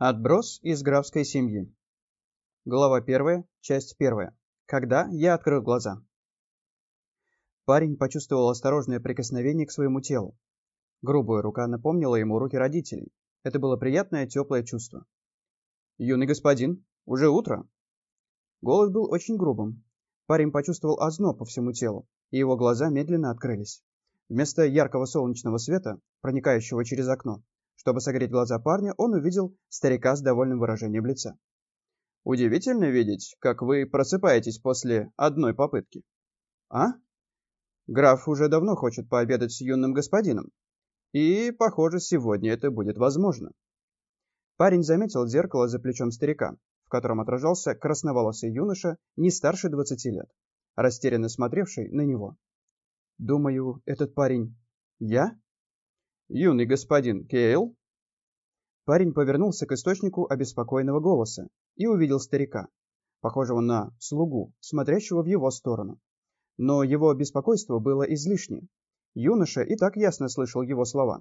Отброс из графской семьи. Глава первая, часть первая. Когда я открыл глаза. Парень почувствовал осторожное прикосновение к своему телу. Грубая рука напомнила ему руки родителей. Это было приятное, теплое чувство. «Юный господин, уже утро?» Голос был очень грубым. Парень почувствовал озноб по всему телу, и его глаза медленно открылись. Вместо яркого солнечного света, проникающего через окно, чтобы согреть глаза парня, он увидел старика с довольным выражением лица. «Удивительно видеть, как вы просыпаетесь после одной попытки». «А?» «Граф уже давно хочет пообедать с юным господином. И, похоже, сегодня это будет возможно». Парень заметил зеркало за плечом старика, в котором отражался красноволосый юноша не старше двадцати лет, растерянно смотревший на него. «Думаю, этот парень... я?» юный господин Кейл?» Парень повернулся к источнику обеспокоенного голоса и увидел старика, похожего на слугу, смотрящего в его сторону. Но его беспокойство было излишне. Юноша и так ясно слышал его слова.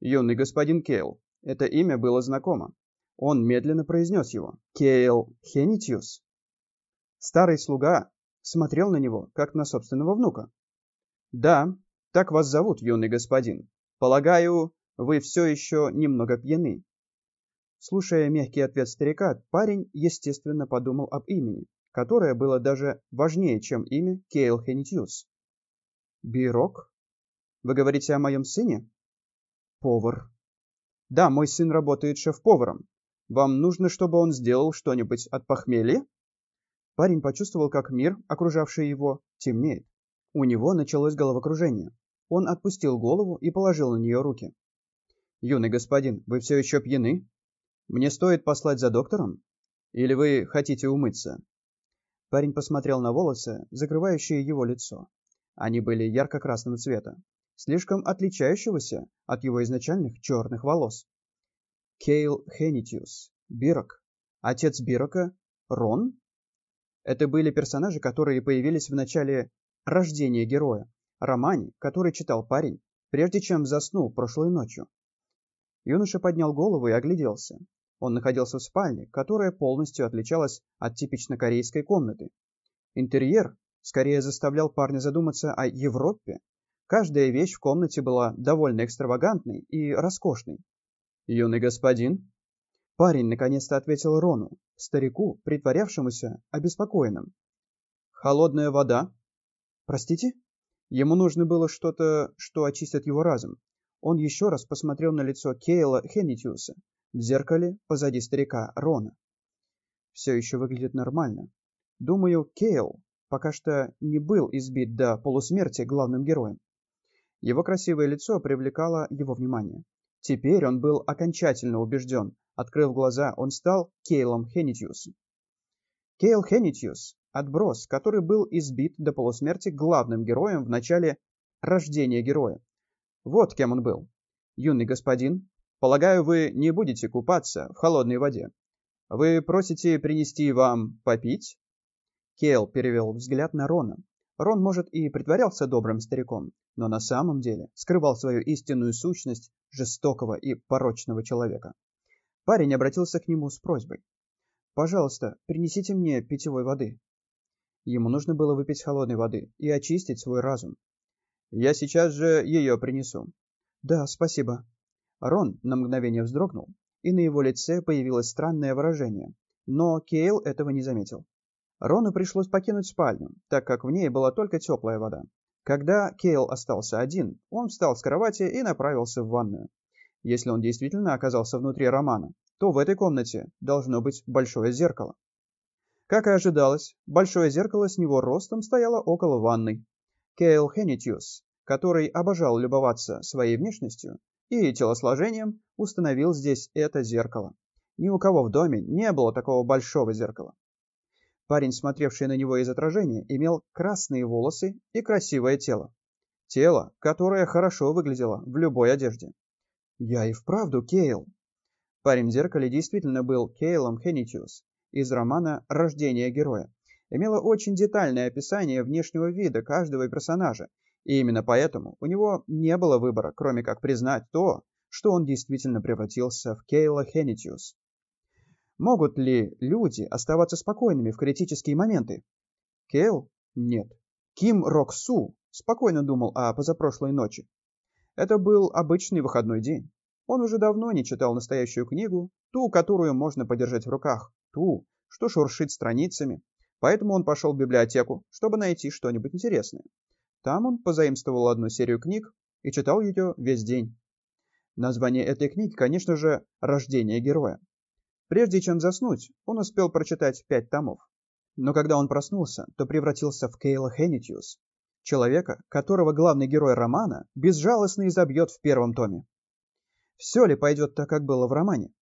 «Юный господин Кейл». Это имя было знакомо. Он медленно произнес его. «Кейл Хенитиус». Старый слуга смотрел на него, как на собственного внука. «Да, так вас зовут, юный господин. Полагаю, вы все еще немного пьяны. Слушая мягкий ответ старика, парень, естественно, подумал об имени, которое было даже важнее, чем имя Кейл Хенитьюс. Бирок? Вы говорите о моем сыне? Повар. Да, мой сын работает шеф-поваром. Вам нужно, чтобы он сделал что-нибудь от похмелья? Парень почувствовал, как мир, окружавший его, темнеет. У него началось головокружение. Он отпустил голову и положил на нее руки. «Юный господин, вы все еще пьяны? Мне стоит послать за доктором? Или вы хотите умыться?» Парень посмотрел на волосы, закрывающие его лицо. Они были ярко-красного цвета, слишком отличающегося от его изначальных черных волос. Кейл Хенитиус, Бирок, отец Бирока, Рон? Это были персонажи, которые появились в начале рождения героя, романе, который читал парень, прежде чем заснул прошлой ночью. Юноша поднял голову и огляделся. Он находился в спальне, которая полностью отличалась от типично корейской комнаты. Интерьер скорее заставлял парня задуматься о Европе. Каждая вещь в комнате была довольно экстравагантной и роскошной. «Юный господин?» Парень наконец-то ответил Рону, старику, притворявшемуся обеспокоенным. «Холодная вода?» «Простите?» Ему нужно было что-то, что очистит его разум. Он еще раз посмотрел на лицо Кейла Хеннитиуса в зеркале позади старика Рона. Все еще выглядит нормально. Думаю, Кейл пока что не был избит до полусмерти главным героем. Его красивое лицо привлекало его внимание. Теперь он был окончательно убежден. Открыв глаза, он стал Кейлом Хеннитиусом. Кейл Хеннитиус отброс, который был избит до полусмерти главным героем в начале рождения героя. Вот кем он был. Юный господин, полагаю, вы не будете купаться в холодной воде. Вы просите принести вам попить? Кейл перевел взгляд на Рона. Рон, может, и притворялся добрым стариком, но на самом деле скрывал свою истинную сущность жестокого и порочного человека. Парень обратился к нему с просьбой. «Пожалуйста, принесите мне питьевой воды». Ему нужно было выпить холодной воды и очистить свой разум. «Я сейчас же ее принесу». «Да, спасибо». Рон на мгновение вздрогнул, и на его лице появилось странное выражение. Но Кейл этого не заметил. Рону пришлось покинуть спальню, так как в ней была только теплая вода. Когда Кейл остался один, он встал с кровати и направился в ванную. Если он действительно оказался внутри романа, то в этой комнате должно быть большое зеркало. Как и ожидалось, большое зеркало с него ростом стояло около ванной. Кейл Хеннитьюс, который обожал любоваться своей внешностью и телосложением, установил здесь это зеркало. Ни у кого в доме не было такого большого зеркала. Парень, смотревший на него из отражения, имел красные волосы и красивое тело. Тело, которое хорошо выглядело в любой одежде. «Я и вправду Кейл». Парень в зеркале действительно был Кейлом Хеннитьюс, из романа «Рождение героя» имела очень детальное описание внешнего вида каждого персонажа, и именно поэтому у него не было выбора, кроме как признать то, что он действительно превратился в Кейла Хеннитиус. Могут ли люди оставаться спокойными в критические моменты? Кейл? Нет. Ким Рок Су спокойно думал о позапрошлой ночи. Это был обычный выходной день. Он уже давно не читал настоящую книгу, ту, которую можно подержать в руках, ту, что шуршит страницами. Поэтому он пошел в библиотеку, чтобы найти что-нибудь интересное. Там он позаимствовал одну серию книг и читал ее весь день. Название этой книги, конечно же, «Рождение героя». Прежде чем заснуть, он успел прочитать пять томов. Но когда он проснулся, то превратился в Кейла Хеннитьюс, человека, которого главный герой романа безжалостно изобьет в первом томе. Все ли пойдет так, как было в романе?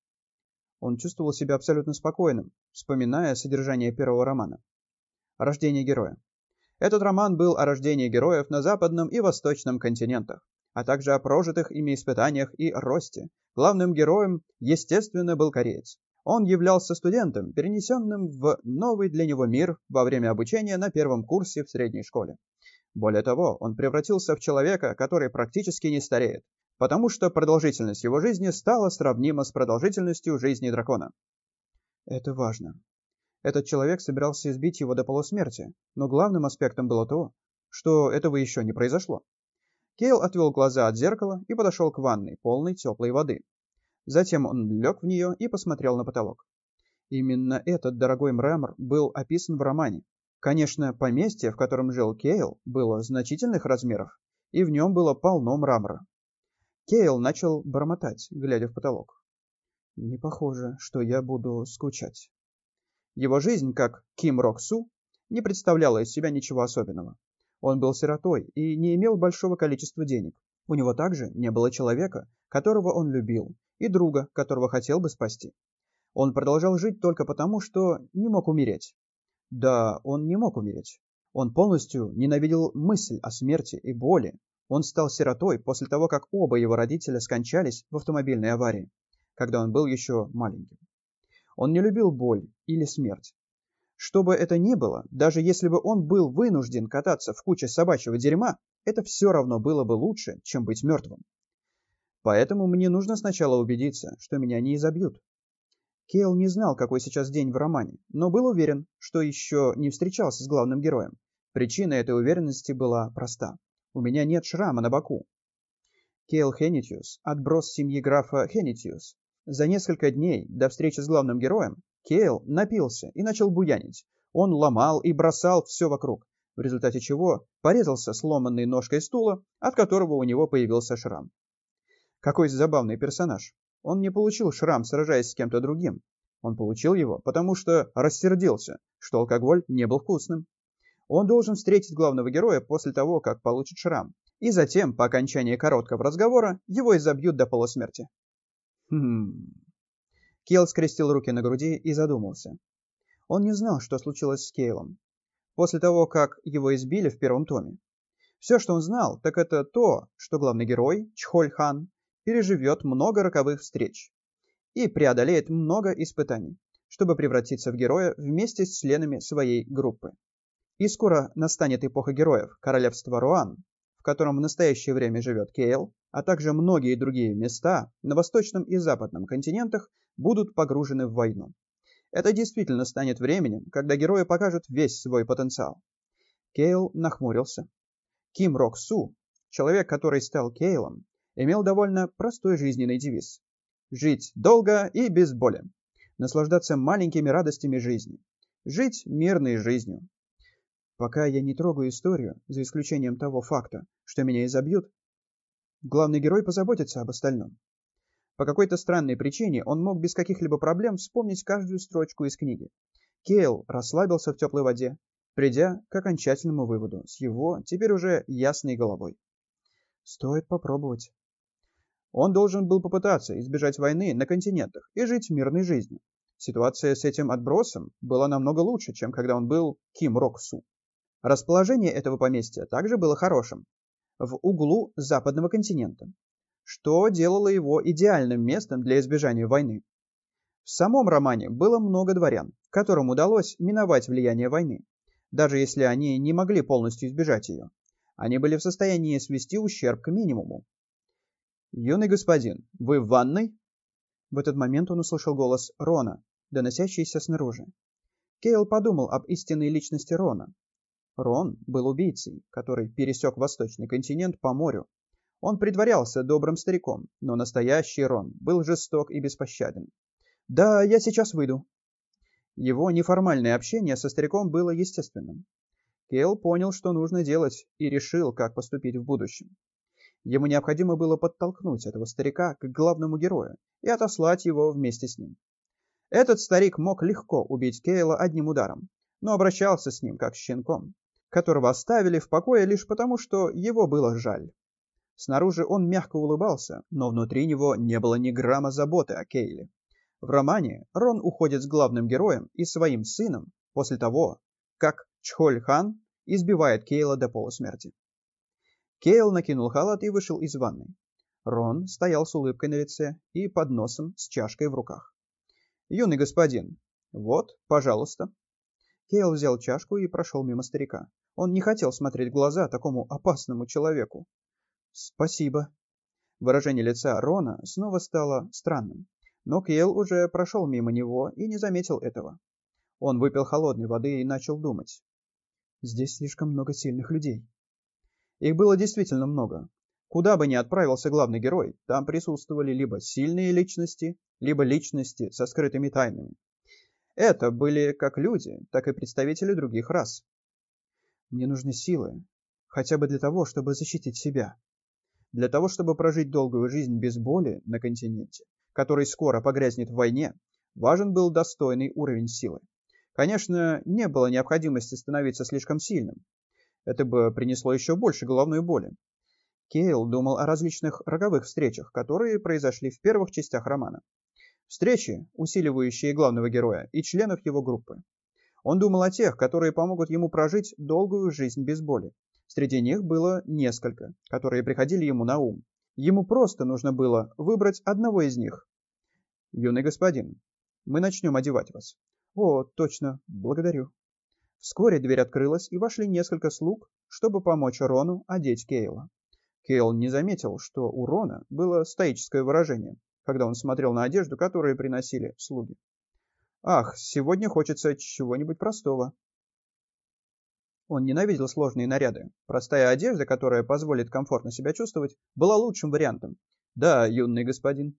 Он чувствовал себя абсолютно спокойным, вспоминая содержание первого романа. Рождение героя. Этот роман был о рождении героев на западном и восточном континентах, а также о прожитых ими испытаниях и росте. Главным героем, естественно, был кореец. Он являлся студентом, перенесенным в новый для него мир во время обучения на первом курсе в средней школе. Более того, он превратился в человека, который практически не стареет, потому что продолжительность его жизни стала сравнима с продолжительностью жизни дракона. Это важно. Этот человек собирался избить его до полусмерти, но главным аспектом было то, что этого еще не произошло. Кейл отвел глаза от зеркала и подошел к ванной, полной теплой воды. Затем он лег в нее и посмотрел на потолок. Именно этот дорогой мрамор был описан в романе. Конечно, поместье, в котором жил Кейл, было значительных размеров, и в нем было полно мрамора. Кейл начал бормотать, глядя в потолок. Не похоже, что я буду скучать. Его жизнь, как Ким Рок Су, не представляла из себя ничего особенного. Он был сиротой и не имел большого количества денег. У него также не было человека, которого он любил, и друга, которого хотел бы спасти. Он продолжал жить только потому, что не мог умереть. Да, он не мог умереть. Он полностью ненавидел мысль о смерти и боли. Он стал сиротой после того, как оба его родителя скончались в автомобильной аварии, когда он был еще маленьким. Он не любил боль или смерть. Что бы это ни было, даже если бы он был вынужден кататься в куче собачьего дерьма, это все равно было бы лучше, чем быть мертвым. Поэтому мне нужно сначала убедиться, что меня не изобьют. Кейл не знал, какой сейчас день в романе, но был уверен, что еще не встречался с главным героем. Причина этой уверенности была проста. У меня нет шрама на боку. Кейл Хеннитиус, отброс семьи графа Хеннитиус. За несколько дней до встречи с главным героем Кейл напился и начал буянить. Он ломал и бросал все вокруг, в результате чего порезался сломанной ножкой стула, от которого у него появился шрам. Какой забавный персонаж. Он не получил шрам, сражаясь с кем-то другим. Он получил его, потому что рассердился, что алкоголь не был вкусным. Он должен встретить главного героя после того, как получит шрам. И затем, по окончании короткого разговора, его изобьют до полусмерти. Хм. Кейл скрестил руки на груди и задумался. Он не знал, что случилось с Кейлом. После того, как его избили в первом томе. Все, что он знал, так это то, что главный герой, Чхоль Хан, переживет много роковых встреч и преодолеет много испытаний, чтобы превратиться в героя вместе с членами своей группы. И скоро настанет эпоха героев, королевства Руан, в котором в настоящее время живет Кейл, а также многие другие места на восточном и западном континентах будут погружены в войну. Это действительно станет временем, когда герои покажут весь свой потенциал. Кейл нахмурился. Ким Рок Су, человек, который стал Кейлом, имел довольно простой жизненный девиз. Жить долго и без боли. Наслаждаться маленькими радостями жизни. Жить мирной жизнью. Пока я не трогаю историю, за исключением того факта, что меня изобьют, главный герой позаботится об остальном. По какой-то странной причине он мог без каких-либо проблем вспомнить каждую строчку из книги. Кейл расслабился в теплой воде, придя к окончательному выводу с его, теперь уже ясной головой. Стоит попробовать. Он должен был попытаться избежать войны на континентах и жить мирной жизнью. Ситуация с этим отбросом была намного лучше, чем когда он был Ким Рок Су. Расположение этого поместья также было хорошим, в углу западного континента, что делало его идеальным местом для избежания войны. В самом романе было много дворян, которым удалось миновать влияние войны, даже если они не могли полностью избежать ее. Они были в состоянии свести ущерб к минимуму, «Юный господин, вы в ванной?» В этот момент он услышал голос Рона, доносящиеся снаружи. Кейл подумал об истинной личности Рона. Рон был убийцей, который пересек восточный континент по морю. Он притворялся добрым стариком, но настоящий Рон был жесток и беспощаден. «Да, я сейчас выйду». Его неформальное общение со стариком было естественным. Кейл понял, что нужно делать, и решил, как поступить в будущем. Ему необходимо было подтолкнуть этого старика к главному герою и отослать его вместе с ним. Этот старик мог легко убить Кейла одним ударом, но обращался с ним как с щенком, которого оставили в покое лишь потому, что его было жаль. Снаружи он мягко улыбался, но внутри него не было ни грамма заботы о Кейле. В романе Рон уходит с главным героем и своим сыном после того, как Чхоль-хан избивает Кейла до полусмерти. Кейл накинул халат и вышел из ванной. Рон стоял с улыбкой на лице и под носом с чашкой в руках. «Юный господин, вот, пожалуйста». Кейл взял чашку и прошел мимо старика. Он не хотел смотреть в глаза такому опасному человеку. «Спасибо». Выражение лица Рона снова стало странным, но Кейл уже прошел мимо него и не заметил этого. Он выпил холодной воды и начал думать. «Здесь слишком много сильных людей». Их было действительно много. Куда бы ни отправился главный герой, там присутствовали либо сильные личности, либо личности со скрытыми тайнами. Это были как люди, так и представители других рас. Мне нужны силы, хотя бы для того, чтобы защитить себя. Для того, чтобы прожить долгую жизнь без боли на континенте, который скоро погрязнет в войне, важен был достойный уровень силы. Конечно, не было необходимости становиться слишком сильным. Это бы принесло еще больше головной боли. Кейл думал о различных роковых встречах, которые произошли в первых частях романа. Встречи, усиливающие главного героя и членов его группы. Он думал о тех, которые помогут ему прожить долгую жизнь без боли. Среди них было несколько, которые приходили ему на ум. Ему просто нужно было выбрать одного из них. «Юный господин, мы начнем одевать вас». «О, точно, благодарю». Вскоре дверь открылась, и вошли несколько слуг, чтобы помочь Рону одеть Кейла. Кейл не заметил, что у Рона было стоическое выражение, когда он смотрел на одежду, которую приносили слуги. «Ах, сегодня хочется чего-нибудь простого», он ненавидел сложные наряды. Простая одежда, которая позволит комфортно себя чувствовать, была лучшим вариантом. Да, юный господин.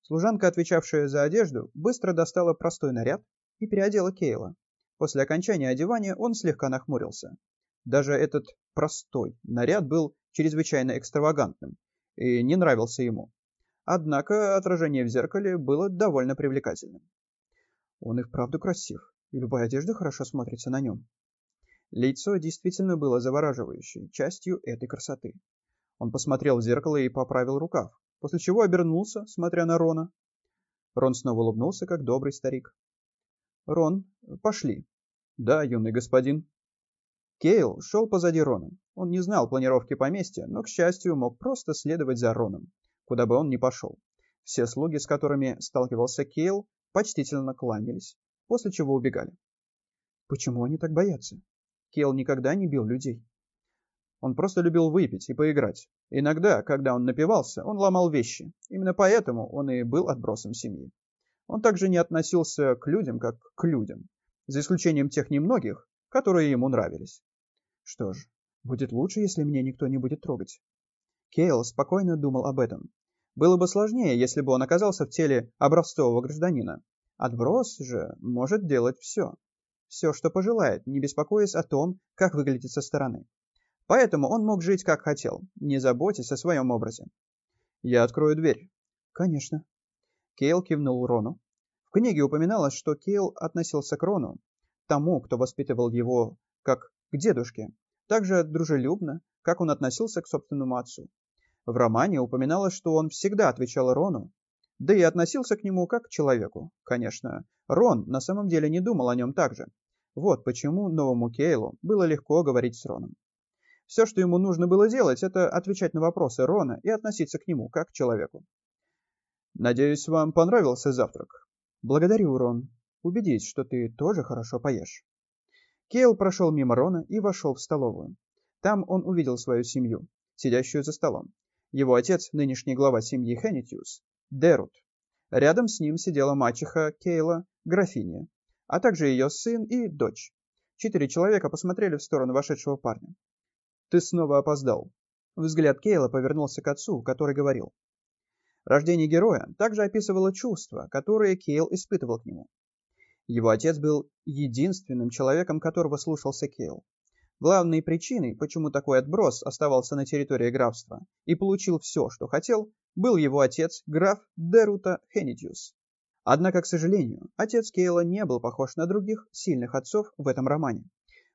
Служанка, отвечавшая за одежду, быстро достала простой наряд и переодела Кейла. После окончания одевания он слегка нахмурился. Даже этот простой наряд был чрезвычайно экстравагантным и не нравился ему. Однако отражение в зеркале было довольно привлекательным. Он и вправду красив, и любая одежда хорошо смотрится на нем. Лицо действительно было завораживающей частью этой красоты. Он посмотрел в зеркало и поправил рукав, после чего обернулся, смотря на Рона. Рон снова улыбнулся, как добрый старик. «Рон, пошли». «Да, юный господин». Кейл шел позади Рона. Он не знал планировки поместья, но, к счастью, мог просто следовать за Роном, куда бы он ни пошел. Все слуги, с которыми сталкивался Кейл, почтительно кланялись, после чего убегали. Почему они так боятся? Кел никогда не бил людей. Он просто любил выпить и поиграть. Иногда, когда он напивался, он ломал вещи. Именно поэтому он и был отбросом семьи. Он также не относился к людям, как к людям, за исключением тех немногих, которые ему нравились. Что ж, будет лучше, если меня никто не будет трогать. Кейл спокойно думал об этом. Было бы сложнее, если бы он оказался в теле образцового гражданина. Отброс же может делать все все, что пожелает, не беспокоясь о том, как выглядит со стороны. Поэтому он мог жить как хотел, не заботясь о своем образе. «Я открою дверь». «Конечно». Кейл кивнул Рону. В книге упоминалось, что Кейл относился к Рону, тому, кто воспитывал его как к дедушке, так же дружелюбно, как он относился к собственному отцу. В романе упоминалось, что он всегда отвечал Рону, да и относился к нему как к человеку. Конечно, Рон на самом деле не думал о нем так же. Вот почему новому Кейлу было легко говорить с Роном. Все, что ему нужно было делать, это отвечать на вопросы Рона и относиться к нему как к человеку. «Надеюсь, вам понравился завтрак?» «Благодарю, Рон. Убедись, что ты тоже хорошо поешь». Кейл прошел мимо Рона и вошел в столовую. Там он увидел свою семью, сидящую за столом. Его отец, нынешний глава семьи Хеннитьюс, Дерут. Рядом с ним сидела мачеха Кейла, графиня, а также ее сын и дочь. Четыре человека посмотрели в сторону вошедшего парня. «Ты снова опоздал». Взгляд Кейла повернулся к отцу, который говорил. Рождение героя также описывало чувства, которые Кейл испытывал к нему. Его отец был единственным человеком, которого слушался Кейл. Главной причиной, почему такой отброс оставался на территории графства и получил все, что хотел, был его отец, граф Дерута Хенитиус. Однако, к сожалению, отец Кейла не был похож на других сильных отцов в этом романе.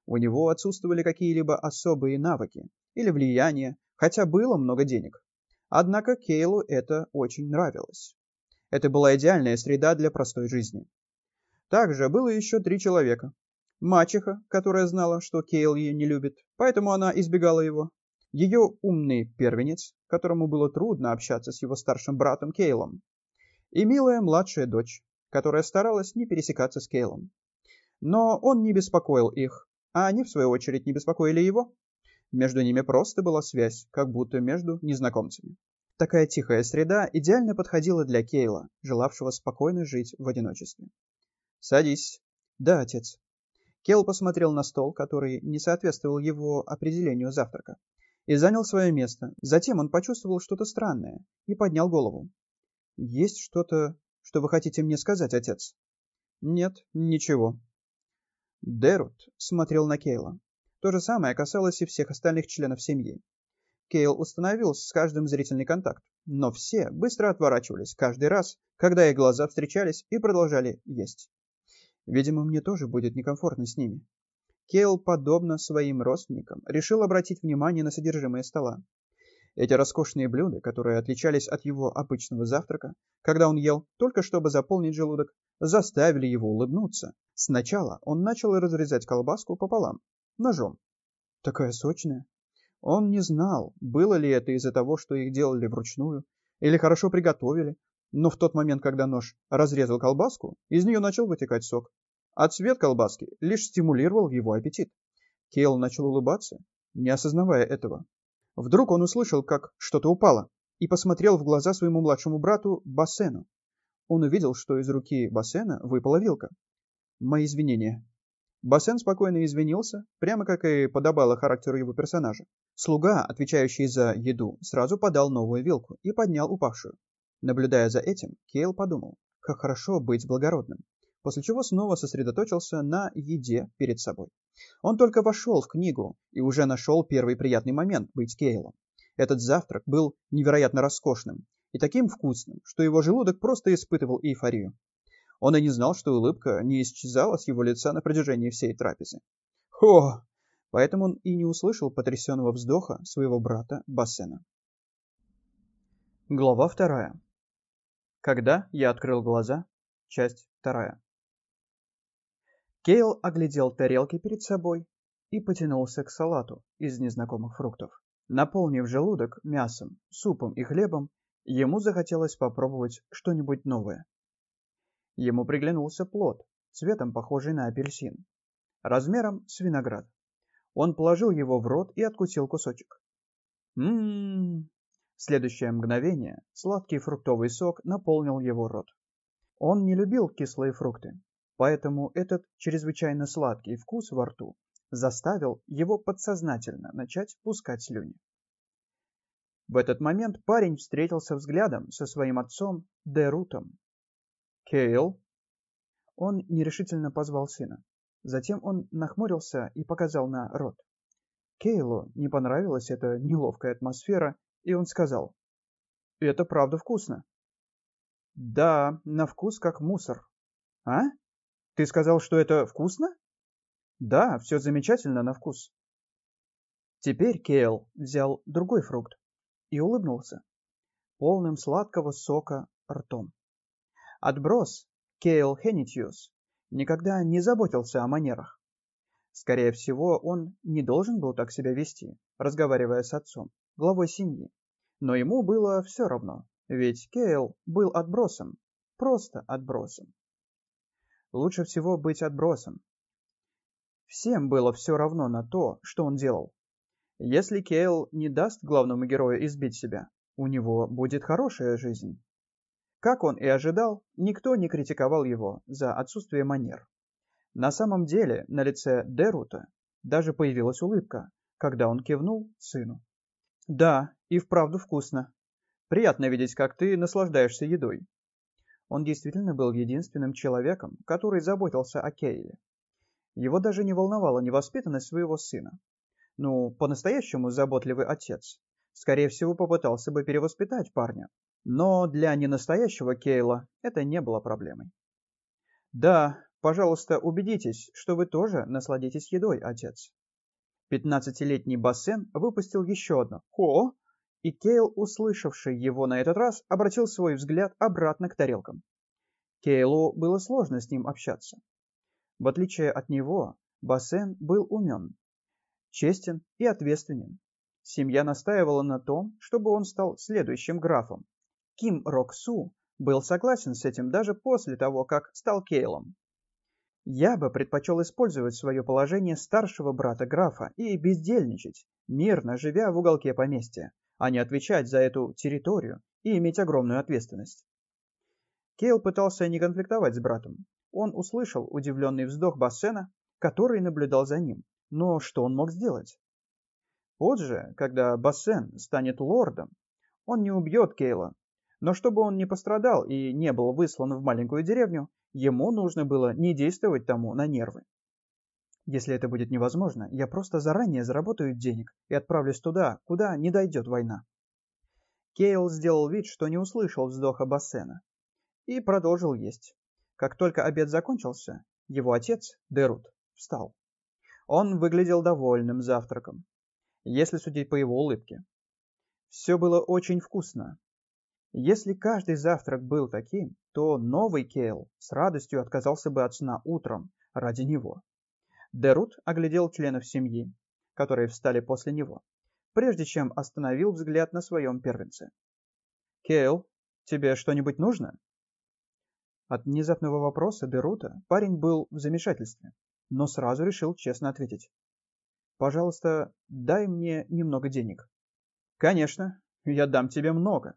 У него отсутствовали какие-либо особые навыки или влияние, хотя было много денег. Однако Кейлу это очень нравилось. Это была идеальная среда для простой жизни. Также было еще три человека, Мачеха, которая знала, что Кейл ее не любит, поэтому она избегала его. Ее умный первенец, которому было трудно общаться с его старшим братом Кейлом. И милая младшая дочь, которая старалась не пересекаться с Кейлом. Но он не беспокоил их, а они, в свою очередь, не беспокоили его. Между ними просто была связь, как будто между незнакомцами. Такая тихая среда идеально подходила для Кейла, желавшего спокойно жить в одиночестве. «Садись». «Да, отец». Кел посмотрел на стол, который не соответствовал его определению завтрака, и занял свое место. Затем он почувствовал что-то странное и поднял голову. «Есть что-то, что вы хотите мне сказать, отец?» «Нет, ничего». Дерут смотрел на Кейла. То же самое касалось и всех остальных членов семьи. Кейл установил с каждым зрительный контакт, но все быстро отворачивались каждый раз, когда их глаза встречались и продолжали есть. Видимо, мне тоже будет некомфортно с ними. Кейл, подобно своим родственникам, решил обратить внимание на содержимое стола. Эти роскошные блюда, которые отличались от его обычного завтрака, когда он ел, только чтобы заполнить желудок, заставили его улыбнуться. Сначала он начал разрезать колбаску пополам, ножом. Такая сочная. Он не знал, было ли это из-за того, что их делали вручную, или хорошо приготовили, но в тот момент, когда нож разрезал колбаску, из нее начал вытекать сок. А цвет колбаски лишь стимулировал его аппетит. Кейл начал улыбаться, не осознавая этого. Вдруг он услышал, как что-то упало, и посмотрел в глаза своему младшему брату Бассену. Он увидел, что из руки Бассена выпала вилка. «Мои извинения». Бассен спокойно извинился, прямо как и подобало характеру его персонажа. Слуга, отвечающий за еду, сразу подал новую вилку и поднял упавшую. Наблюдая за этим, Кейл подумал, как хорошо быть благородным, после чего снова сосредоточился на еде перед собой. Он только вошел в книгу и уже нашел первый приятный момент быть Кейлом. Этот завтрак был невероятно роскошным и таким вкусным, что его желудок просто испытывал эйфорию. Он и не знал, что улыбка не исчезала с его лица на протяжении всей трапезы. Хо! Поэтому он и не услышал потрясенного вздоха своего брата Бассена. Глава вторая. Когда я открыл глаза. Часть вторая. Кейл оглядел тарелки перед собой и потянулся к салату из незнакомых фруктов. Наполнив желудок мясом, супом и хлебом, ему захотелось попробовать что-нибудь новое. Ему приглянулся плод, цветом похожий на апельсин, размером с виноград. Он положил его в рот и откусил кусочек. Ммм, следующее мгновение сладкий фруктовый сок наполнил его рот. Он не любил кислые фрукты, поэтому этот чрезвычайно сладкий вкус во рту заставил его подсознательно начать пускать слюни. В этот момент парень встретился взглядом со своим отцом Дерутом. «Кейл?» Он нерешительно позвал сына. Затем он нахмурился и показал на рот. Кейлу не понравилась эта неловкая атмосфера, и он сказал, «Это правда вкусно». «Да, на вкус как мусор». «А? Ты сказал, что это вкусно?» «Да, все замечательно на вкус». Теперь Кейл взял другой фрукт и улыбнулся, полным сладкого сока ртом. Отброс Кейл Хеннитьюс никогда не заботился о манерах. Скорее всего, он не должен был так себя вести, разговаривая с отцом главой семьи. Но ему было все равно, ведь Кейл был отбросом, просто отбросом. Лучше всего быть отбросом. Всем было все равно на то, что он делал. Если Кейл не даст главному герою избить себя, у него будет хорошая жизнь. Как он и ожидал, никто не критиковал его за отсутствие манер. На самом деле на лице Дерута даже появилась улыбка, когда он кивнул сыну. «Да, и вправду вкусно. Приятно видеть, как ты наслаждаешься едой». Он действительно был единственным человеком, который заботился о Кейле. Его даже не волновала невоспитанность своего сына. Ну, по-настоящему заботливый отец, скорее всего, попытался бы перевоспитать парня. Но для ненастоящего Кейла это не было проблемой. «Да, пожалуйста, убедитесь, что вы тоже насладитесь едой, отец». Пятнадцатилетний Бассен выпустил еще одно «Хо!», и Кейл, услышавший его на этот раз, обратил свой взгляд обратно к тарелкам. Кейлу было сложно с ним общаться. В отличие от него, Бассен был умен, честен и ответственен. Семья настаивала на том, чтобы он стал следующим графом. Ким Рок Су был согласен с этим даже после того, как стал Кейлом. Я бы предпочел использовать свое положение старшего брата графа и бездельничать, мирно живя в уголке поместья, а не отвечать за эту территорию и иметь огромную ответственность. Кейл пытался не конфликтовать с братом. Он услышал удивленный вздох Бассена, который наблюдал за ним. Но что он мог сделать? Позже, когда Бассен станет лордом, он не убьет Кейла. Но чтобы он не пострадал и не был выслан в маленькую деревню, Ему нужно было не действовать тому на нервы. Если это будет невозможно, я просто заранее заработаю денег и отправлюсь туда, куда не дойдет война. Кейл сделал вид, что не услышал вздоха Бассена, и продолжил есть. Как только обед закончился, его отец, Дерут, встал. Он выглядел довольным завтраком, если судить по его улыбке. Все было очень вкусно, если каждый завтрак был таким, то новый Кейл с радостью отказался бы от сна утром ради него. Дерут оглядел членов семьи, которые встали после него, прежде чем остановил взгляд на своем первенце. «Кейл, тебе что-нибудь нужно?» От внезапного вопроса Дерута парень был в замешательстве, но сразу решил честно ответить. «Пожалуйста, дай мне немного денег». «Конечно, я дам тебе много»,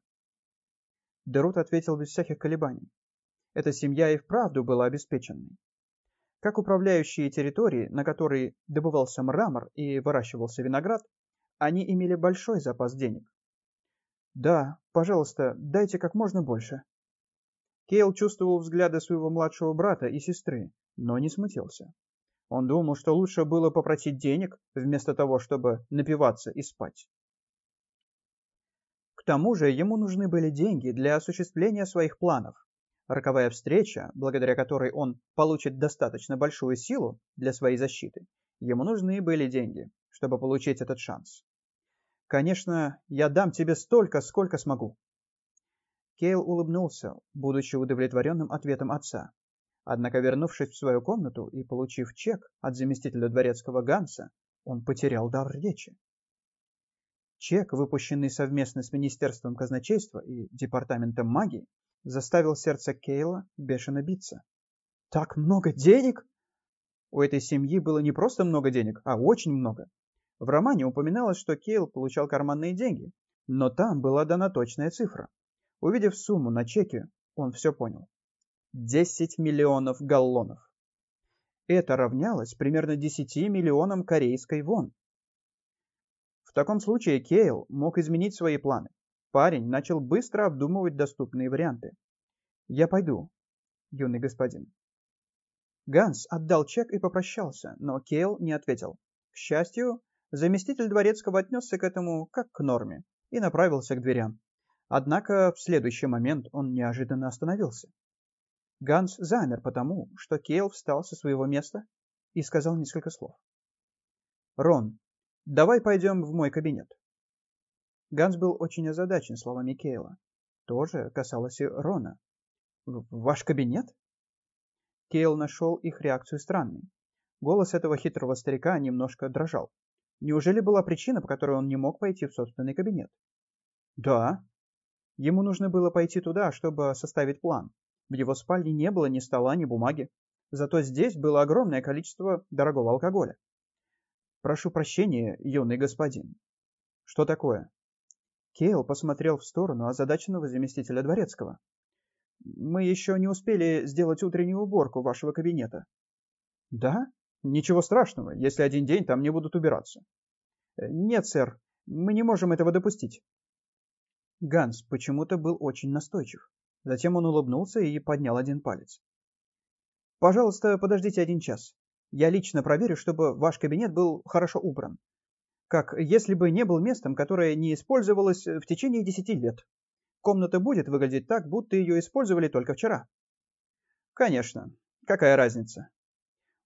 Дерут ответил без всяких колебаний. Эта семья и вправду была обеспеченной. Как управляющие территории, на которой добывался мрамор и выращивался виноград, они имели большой запас денег. «Да, пожалуйста, дайте как можно больше». Кейл чувствовал взгляды своего младшего брата и сестры, но не смутился. Он думал, что лучше было попросить денег, вместо того, чтобы напиваться и спать тому же ему нужны были деньги для осуществления своих планов. Роковая встреча, благодаря которой он получит достаточно большую силу для своей защиты, ему нужны были деньги, чтобы получить этот шанс. Конечно, я дам тебе столько, сколько смогу. Кейл улыбнулся, будучи удовлетворенным ответом отца. Однако, вернувшись в свою комнату и получив чек от заместителя дворецкого Ганса, он потерял дар речи. Чек, выпущенный совместно с Министерством казначейства и Департаментом магии, заставил сердце Кейла бешено биться. Так много денег? У этой семьи было не просто много денег, а очень много. В романе упоминалось, что Кейл получал карманные деньги, но там была дана точная цифра. Увидев сумму на чеке, он все понял. 10 миллионов галлонов. Это равнялось примерно 10 миллионам корейской вон. В таком случае Кейл мог изменить свои планы. Парень начал быстро обдумывать доступные варианты. «Я пойду, юный господин». Ганс отдал чек и попрощался, но Кейл не ответил. К счастью, заместитель дворецкого отнесся к этому как к норме и направился к дверям. Однако в следующий момент он неожиданно остановился. Ганс замер потому, что Кейл встал со своего места и сказал несколько слов. «Рон, Давай пойдем в мой кабинет. Ганс был очень озадачен словами Кейла. Тоже касалось и Рона. В ваш кабинет? Кейл нашел их реакцию странной. Голос этого хитрого старика немножко дрожал. Неужели была причина, по которой он не мог пойти в собственный кабинет? Да. Ему нужно было пойти туда, чтобы составить план. В его спальне не было ни стола, ни бумаги. Зато здесь было огромное количество дорогого алкоголя. Прошу прощения, юный господин. Что такое? Кейл посмотрел в сторону озадаченного заместителя дворецкого. Мы еще не успели сделать утреннюю уборку вашего кабинета. Да? Ничего страшного, если один день там не будут убираться. Нет, сэр, мы не можем этого допустить. Ганс почему-то был очень настойчив. Затем он улыбнулся и поднял один палец. Пожалуйста, подождите один час. Я лично проверю, чтобы ваш кабинет был хорошо убран. Как если бы не был местом, которое не использовалось в течение десяти лет. Комната будет выглядеть так, будто ее использовали только вчера. Конечно. Какая разница?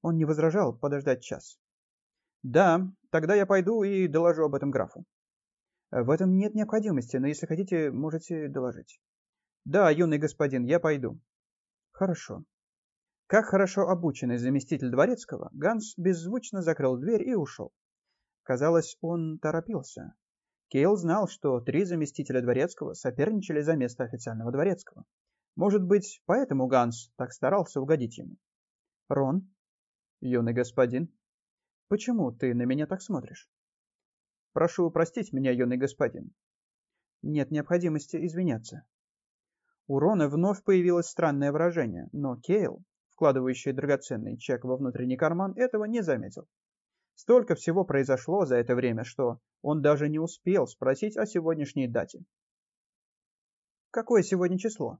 Он не возражал подождать час. Да, тогда я пойду и доложу об этом графу. В этом нет необходимости, но если хотите, можете доложить. Да, юный господин, я пойду. Хорошо. Как хорошо обученный заместитель дворецкого, Ганс беззвучно закрыл дверь и ушел. Казалось, он торопился. Кейл знал, что три заместителя дворецкого соперничали за место официального дворецкого. Может быть, поэтому Ганс так старался угодить ему. Рон? Юный господин? Почему ты на меня так смотришь? Прошу простить меня, юный господин. Нет необходимости извиняться. У Рона вновь появилось странное выражение, но Кейл, вкладывающий драгоценный чек во внутренний карман, этого не заметил. Столько всего произошло за это время, что он даже не успел спросить о сегодняшней дате. Какое сегодня число?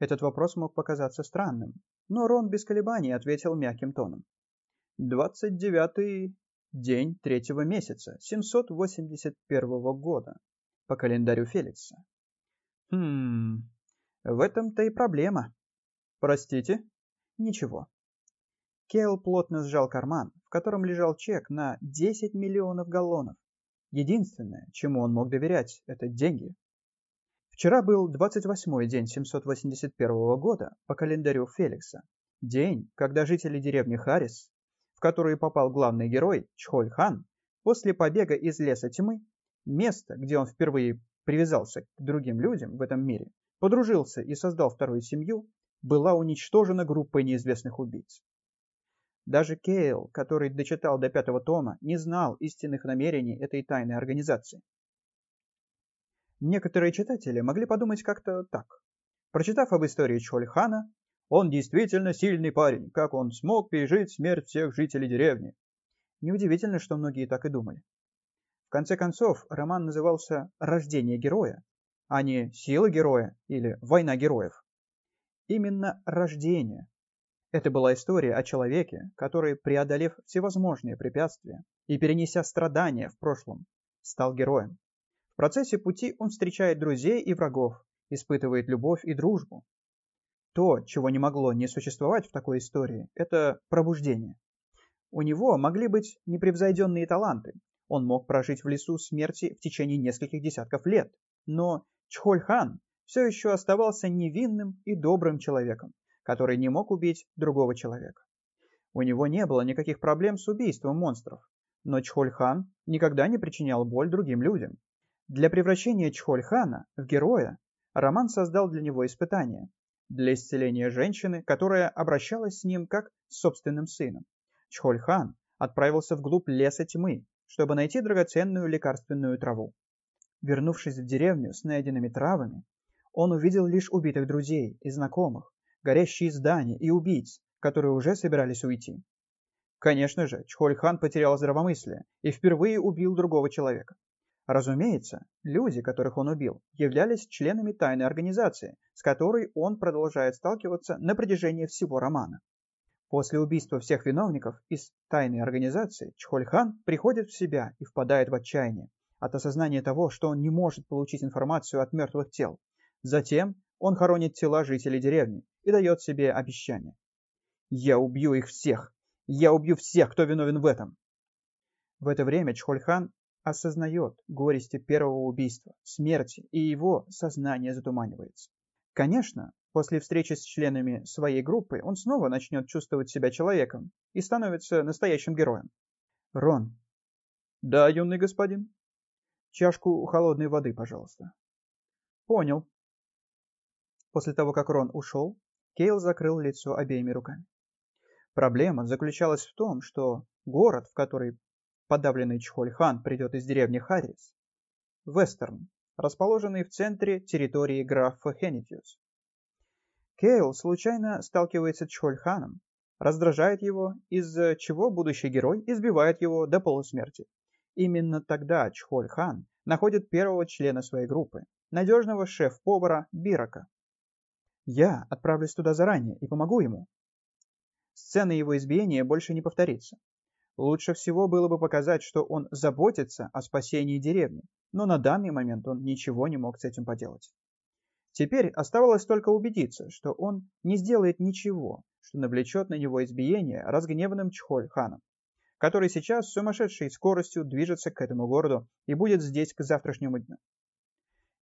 Этот вопрос мог показаться странным, но Рон без колебаний ответил мягким тоном. Двадцать девятый День третьего месяца 781 года по календарю Феликса. Хм, в этом-то и проблема. Простите? Ничего. Кейл плотно сжал карман, в котором лежал чек на 10 миллионов галлонов. Единственное, чему он мог доверять, это деньги. Вчера был 28-й день 781 года по календарю Феликса. День, когда жители деревни Харрис которую попал главный герой Чхоль-хан после побега из леса тьмы, место, где он впервые привязался к другим людям в этом мире, подружился и создал вторую семью, была уничтожена группой неизвестных убийц. Даже Кейл, который дочитал до пятого тома, не знал истинных намерений этой тайной организации. Некоторые читатели могли подумать как-то так. Прочитав об истории Чхоль-хана, он действительно сильный парень, как он смог пережить смерть всех жителей деревни. Неудивительно, что многие так и думали. В конце концов, роман назывался «Рождение героя», а не «Сила героя» или «Война героев». Именно рождение. Это была история о человеке, который, преодолев всевозможные препятствия и перенеся страдания в прошлом, стал героем. В процессе пути он встречает друзей и врагов, испытывает любовь и дружбу, то, чего не могло не существовать в такой истории, это пробуждение. У него могли быть непревзойденные таланты. Он мог прожить в лесу смерти в течение нескольких десятков лет. Но Чхоль-хан все еще оставался невинным и добрым человеком, который не мог убить другого человека. У него не было никаких проблем с убийством монстров, но Чхоль-хан никогда не причинял боль другим людям. Для превращения Чхоль-хана в героя Роман создал для него испытание, для исцеления женщины, которая обращалась с ним как с собственным сыном. Чхоль-хан отправился вглубь леса тьмы, чтобы найти драгоценную лекарственную траву. Вернувшись в деревню с найденными травами, он увидел лишь убитых друзей и знакомых, горящие здания и убийц, которые уже собирались уйти. Конечно же, Чхоль-хан потерял здравомыслие и впервые убил другого человека. Разумеется, люди, которых он убил, являлись членами тайной организации, с которой он продолжает сталкиваться на протяжении всего романа. После убийства всех виновников из тайной организации Чхольхан приходит в себя и впадает в отчаяние от осознания того, что он не может получить информацию от мертвых тел. Затем он хоронит тела жителей деревни и дает себе обещание. «Я убью их всех! Я убью всех, кто виновен в этом!» В это время Чхольхан осознает горести первого убийства, смерти, и его сознание затуманивается. Конечно, после встречи с членами своей группы он снова начнет чувствовать себя человеком и становится настоящим героем. Рон. Да, юный господин. Чашку холодной воды, пожалуйста. Понял. После того, как Рон ушел, Кейл закрыл лицо обеими руками. Проблема заключалась в том, что город, в который подавленный Чхоль-хан придет из деревни Харрис. Вестерн, расположенный в центре территории графа Хеннитиус. Кейл случайно сталкивается с Чхольханом, раздражает его, из-за чего будущий герой избивает его до полусмерти. Именно тогда Чхольхан находит первого члена своей группы, надежного шеф-повара Бирака. Я отправлюсь туда заранее и помогу ему. Сцена его избиения больше не повторится. Лучше всего было бы показать, что он заботится о спасении деревни, но на данный момент он ничего не мог с этим поделать. Теперь оставалось только убедиться, что он не сделает ничего, что навлечет на него избиение разгневанным Чхоль-ханом, который сейчас с сумасшедшей скоростью движется к этому городу и будет здесь к завтрашнему дню.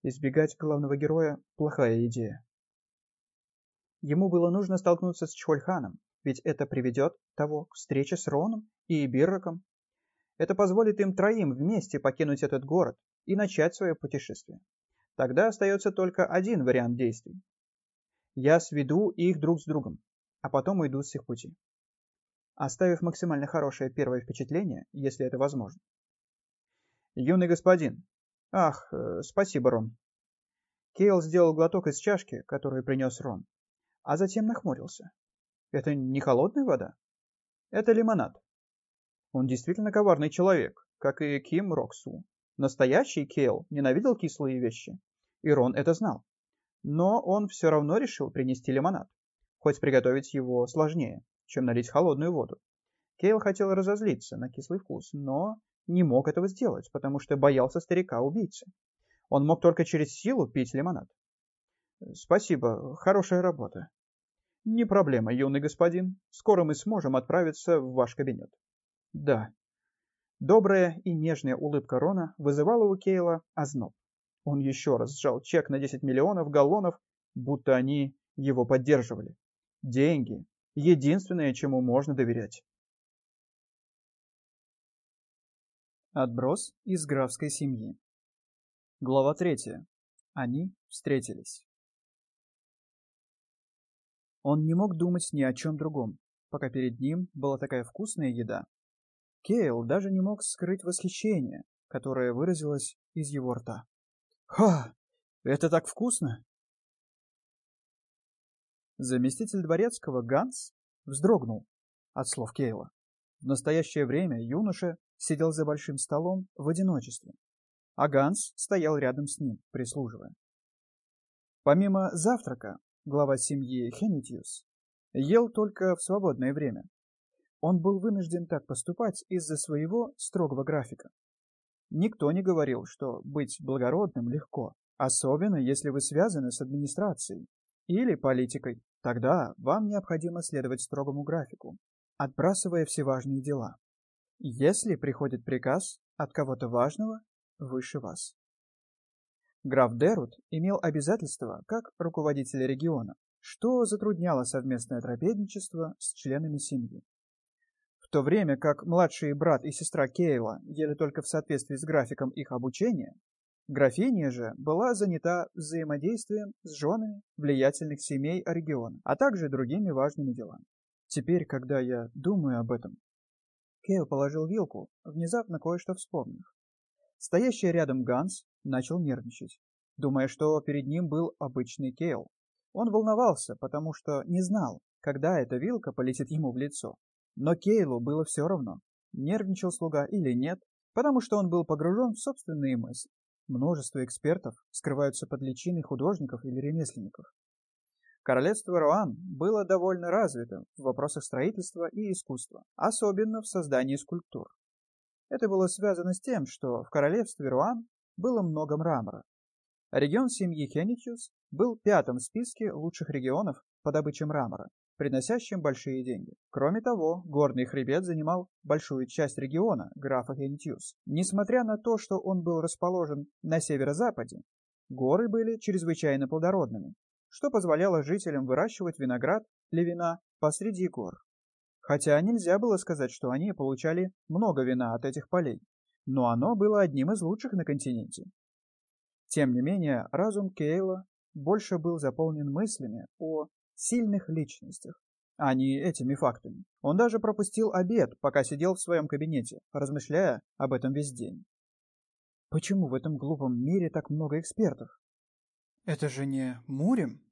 Избегать главного героя – плохая идея. Ему было нужно столкнуться с Чхольханом, ведь это приведет того к встрече с Роном и Бирроком. Это позволит им троим вместе покинуть этот город и начать свое путешествие. Тогда остается только один вариант действий. Я сведу их друг с другом, а потом уйду с их пути. Оставив максимально хорошее первое впечатление, если это возможно. Юный господин. Ах, э, спасибо, Рон. Кейл сделал глоток из чашки, которую принес Рон, а затем нахмурился. Это не холодная вода? Это лимонад. Он действительно коварный человек, как и Ким Роксу. Настоящий Кейл ненавидел кислые вещи, и Рон это знал. Но он все равно решил принести лимонад, хоть приготовить его сложнее, чем налить холодную воду. Кейл хотел разозлиться на кислый вкус, но не мог этого сделать, потому что боялся старика-убийцы. Он мог только через силу пить лимонад. «Спасибо, хорошая работа», не проблема, юный господин. Скоро мы сможем отправиться в ваш кабинет. Да. Добрая и нежная улыбка Рона вызывала у Кейла озноб. Он еще раз сжал чек на 10 миллионов галлонов, будто они его поддерживали. Деньги – единственное, чему можно доверять. Отброс из графской семьи. Глава третья. Они встретились. Он не мог думать ни о чем другом, пока перед ним была такая вкусная еда. Кейл даже не мог скрыть восхищение, которое выразилось из его рта. «Ха! Это так вкусно!» Заместитель дворецкого Ганс вздрогнул от слов Кейла. В настоящее время юноша сидел за большим столом в одиночестве, а Ганс стоял рядом с ним, прислуживая. Помимо завтрака, глава семьи Хеннитьюс, ел только в свободное время. Он был вынужден так поступать из-за своего строгого графика. Никто не говорил, что быть благородным легко, особенно если вы связаны с администрацией или политикой. Тогда вам необходимо следовать строгому графику, отбрасывая все важные дела. Если приходит приказ от кого-то важного выше вас. Граф Дерут имел обязательства как руководитель региона, что затрудняло совместное трапезничество с членами семьи. В то время как младший брат и сестра Кейла ели только в соответствии с графиком их обучения, графиня же была занята взаимодействием с женами влиятельных семей региона, а также другими важными делами. Теперь, когда я думаю об этом... Кейл положил вилку, внезапно кое-что вспомнив. Стоящий рядом Ганс начал нервничать, думая, что перед ним был обычный Кейл. Он волновался, потому что не знал, когда эта вилка полетит ему в лицо. Но Кейлу было все равно, нервничал слуга или нет, потому что он был погружен в собственные мысли. Множество экспертов скрываются под личиной художников или ремесленников. Королевство Руан было довольно развито в вопросах строительства и искусства, особенно в создании скульптур. Это было связано с тем, что в королевстве Руан было много мрамора. Регион семьи Хеничус был пятым в списке лучших регионов по добыче мрамора, приносящим большие деньги. Кроме того, горный хребет занимал большую часть региона графа Хеничус. Несмотря на то, что он был расположен на северо-западе, горы были чрезвычайно плодородными, что позволяло жителям выращивать виноград для вина посреди гор. Хотя нельзя было сказать, что они получали много вина от этих полей, но оно было одним из лучших на континенте. Тем не менее, разум Кейла больше был заполнен мыслями о сильных личностях, а не этими фактами. Он даже пропустил обед, пока сидел в своем кабинете, размышляя об этом весь день. Почему в этом глупом мире так много экспертов? Это же не Мурим?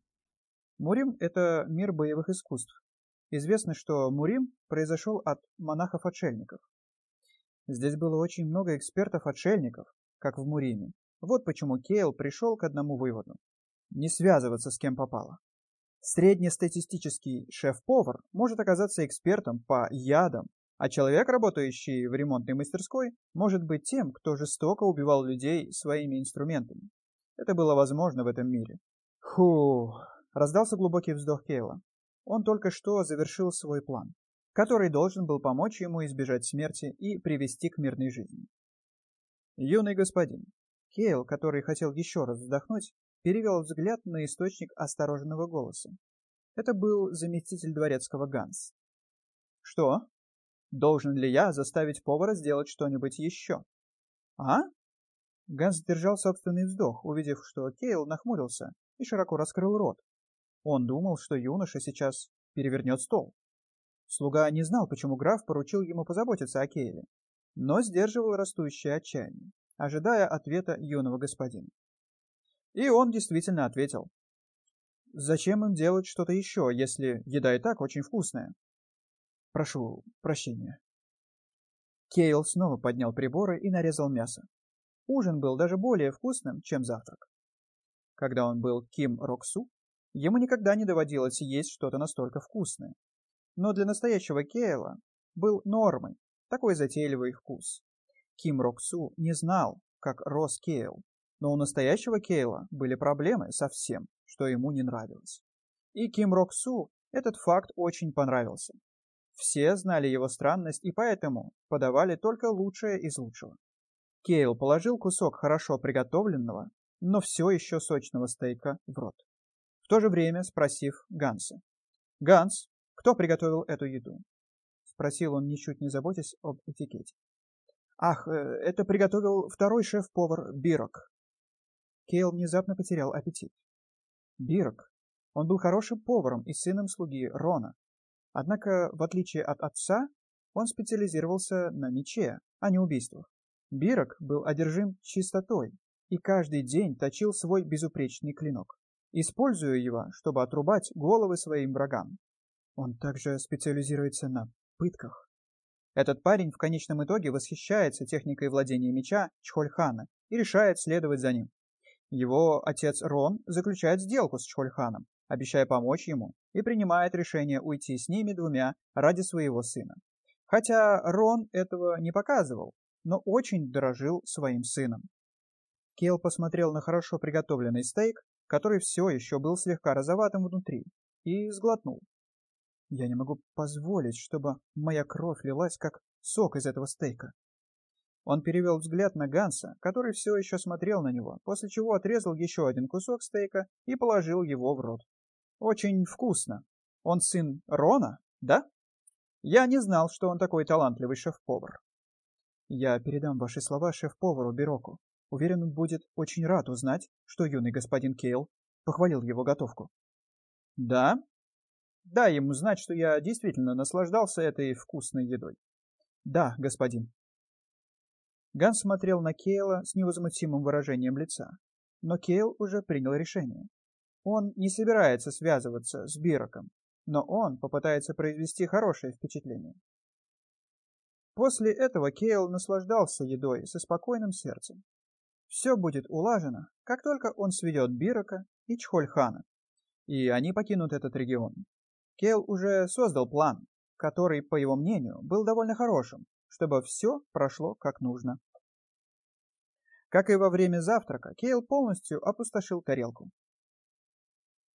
Мурим – это мир боевых искусств. Известно, что Мурим произошел от монахов-отшельников. Здесь было очень много экспертов-отшельников, как в Муриме. Вот почему Кейл пришел к одному выводу. Не связываться с кем попало. Среднестатистический шеф-повар может оказаться экспертом по ядам, а человек, работающий в ремонтной мастерской, может быть тем, кто жестоко убивал людей своими инструментами. Это было возможно в этом мире. Фу, раздался глубокий вздох Кейла. Он только что завершил свой план, который должен был помочь ему избежать смерти и привести к мирной жизни. Юный господин. Кейл, который хотел еще раз вздохнуть, перевел взгляд на источник осторожного голоса. Это был заместитель дворецкого Ганс. «Что? Должен ли я заставить повара сделать что-нибудь еще?» «А?» Ганс держал собственный вздох, увидев, что Кейл нахмурился и широко раскрыл рот. Он думал, что юноша сейчас перевернет стол. Слуга не знал, почему граф поручил ему позаботиться о Кейле, но сдерживал растущее отчаяние, ожидая ответа юного господина. И он действительно ответил. Зачем им делать что-то еще, если еда и так очень вкусная? Прошу прощения. Кейл снова поднял приборы и нарезал мясо. Ужин был даже более вкусным, чем завтрак. Когда он был Ким Роксу, Ему никогда не доводилось есть что-то настолько вкусное. Но для настоящего Кейла был нормой такой затейливый вкус. Ким Роксу не знал, как рос Кейл, но у настоящего Кейла были проблемы со всем, что ему не нравилось. И Ким Роксу этот факт очень понравился. Все знали его странность и поэтому подавали только лучшее из лучшего. Кейл положил кусок хорошо приготовленного, но все еще сочного стейка в рот в то же время спросив Ганса. «Ганс, кто приготовил эту еду?» Спросил он, ничуть не заботясь об этикете. «Ах, э, это приготовил второй шеф-повар Бирок». Кейл внезапно потерял аппетит. Бирок. Он был хорошим поваром и сыном слуги Рона. Однако, в отличие от отца, он специализировался на мече, а не убийствах. Бирок был одержим чистотой и каждый день точил свой безупречный клинок используя его, чтобы отрубать головы своим врагам. Он также специализируется на пытках. Этот парень в конечном итоге восхищается техникой владения меча Чхольхана и решает следовать за ним. Его отец Рон заключает сделку с Чхольханом, обещая помочь ему, и принимает решение уйти с ними двумя ради своего сына. Хотя Рон этого не показывал, но очень дорожил своим сыном. Кел посмотрел на хорошо приготовленный стейк который все еще был слегка розоватым внутри, и сглотнул. Я не могу позволить, чтобы моя кровь лилась, как сок из этого стейка. Он перевел взгляд на Ганса, который все еще смотрел на него, после чего отрезал еще один кусок стейка и положил его в рот. Очень вкусно. Он сын Рона, да? Я не знал, что он такой талантливый шеф-повар. Я передам ваши слова шеф-повару Бироку. Уверен, он будет очень рад узнать, что юный господин Кейл похвалил его готовку. Да? Дай ему знать, что я действительно наслаждался этой вкусной едой. Да, господин. Ганс смотрел на Кейла с невозмутимым выражением лица. Но Кейл уже принял решение. Он не собирается связываться с Бироком, но он попытается произвести хорошее впечатление. После этого Кейл наслаждался едой со спокойным сердцем. Все будет улажено, как только он сведет Бирока и Чхольхана, и они покинут этот регион. Кейл уже создал план, который, по его мнению, был довольно хорошим, чтобы все прошло как нужно. Как и во время завтрака, Кейл полностью опустошил тарелку.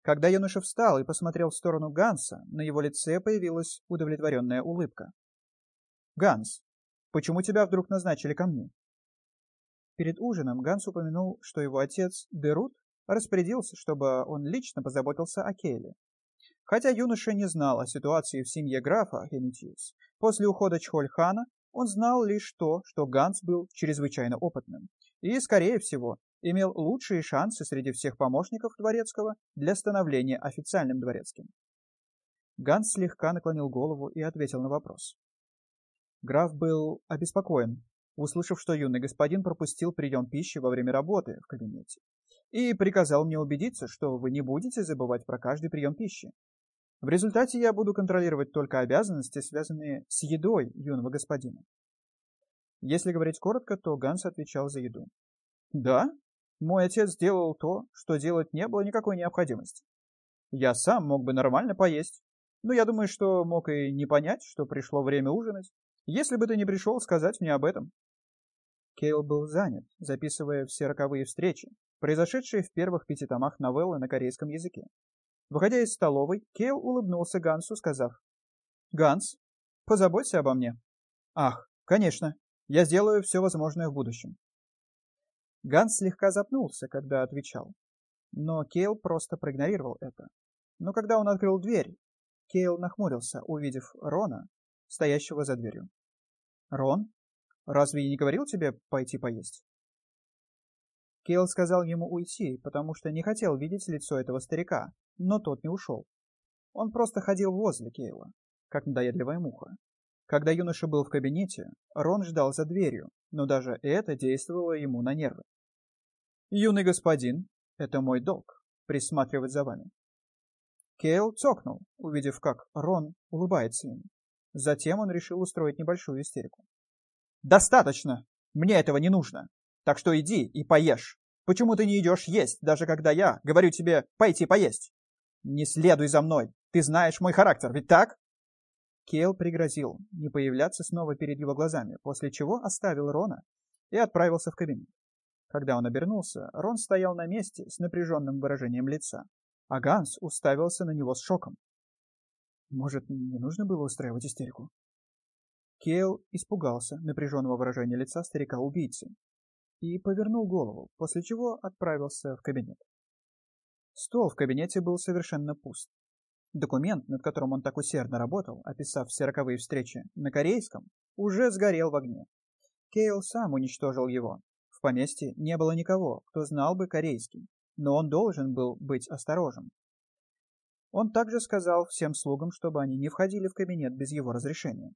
Когда юноша встал и посмотрел в сторону Ганса, на его лице появилась удовлетворенная улыбка. «Ганс, почему тебя вдруг назначили ко мне?» Перед ужином Ганс упомянул, что его отец Дерут распорядился, чтобы он лично позаботился о Кейле. Хотя юноша не знал о ситуации в семье графа Хенитиус, после ухода Чхольхана он знал лишь то, что Ганс был чрезвычайно опытным и, скорее всего, имел лучшие шансы среди всех помощников дворецкого для становления официальным дворецким. Ганс слегка наклонил голову и ответил на вопрос. Граф был обеспокоен услышав, что юный господин пропустил прием пищи во время работы в кабинете. и приказал мне убедиться, что вы не будете забывать про каждый прием пищи. В результате я буду контролировать только обязанности, связанные с едой юного господина. Если говорить коротко, то Ганс отвечал за еду. Да, мой отец сделал то, что делать не было никакой необходимости. Я сам мог бы нормально поесть, но я думаю, что мог и не понять, что пришло время ужинать, если бы ты не пришел сказать мне об этом. Кейл был занят, записывая все роковые встречи, произошедшие в первых пяти томах новеллы на корейском языке. Выходя из столовой, Кейл улыбнулся Гансу, сказав, «Ганс, позаботься обо мне». «Ах, конечно, я сделаю все возможное в будущем». Ганс слегка запнулся, когда отвечал, но Кейл просто проигнорировал это. Но когда он открыл дверь, Кейл нахмурился, увидев Рона, стоящего за дверью. «Рон, разве я не говорил тебе пойти поесть?» Кейл сказал ему уйти, потому что не хотел видеть лицо этого старика, но тот не ушел. Он просто ходил возле Кейла, как надоедливая муха. Когда юноша был в кабинете, Рон ждал за дверью, но даже это действовало ему на нервы. «Юный господин, это мой долг — присматривать за вами». Кейл цокнул, увидев, как Рон улыбается ему. Затем он решил устроить небольшую истерику. «Достаточно! Мне этого не нужно! Так что иди и поешь! Почему ты не идешь есть, даже когда я говорю тебе пойти поесть? Не следуй за мной! Ты знаешь мой характер, ведь так?» Кейл пригрозил не появляться снова перед его глазами, после чего оставил Рона и отправился в кабинет. Когда он обернулся, Рон стоял на месте с напряженным выражением лица, а Ганс уставился на него с шоком. Может, не нужно было устраивать истерику? Кейл испугался напряженного выражения лица старика-убийцы и повернул голову, после чего отправился в кабинет. Стол в кабинете был совершенно пуст. Документ, над которым он так усердно работал, описав все роковые встречи на корейском, уже сгорел в огне. Кейл сам уничтожил его. В поместье не было никого, кто знал бы корейский, но он должен был быть осторожен. Он также сказал всем слугам, чтобы они не входили в кабинет без его разрешения.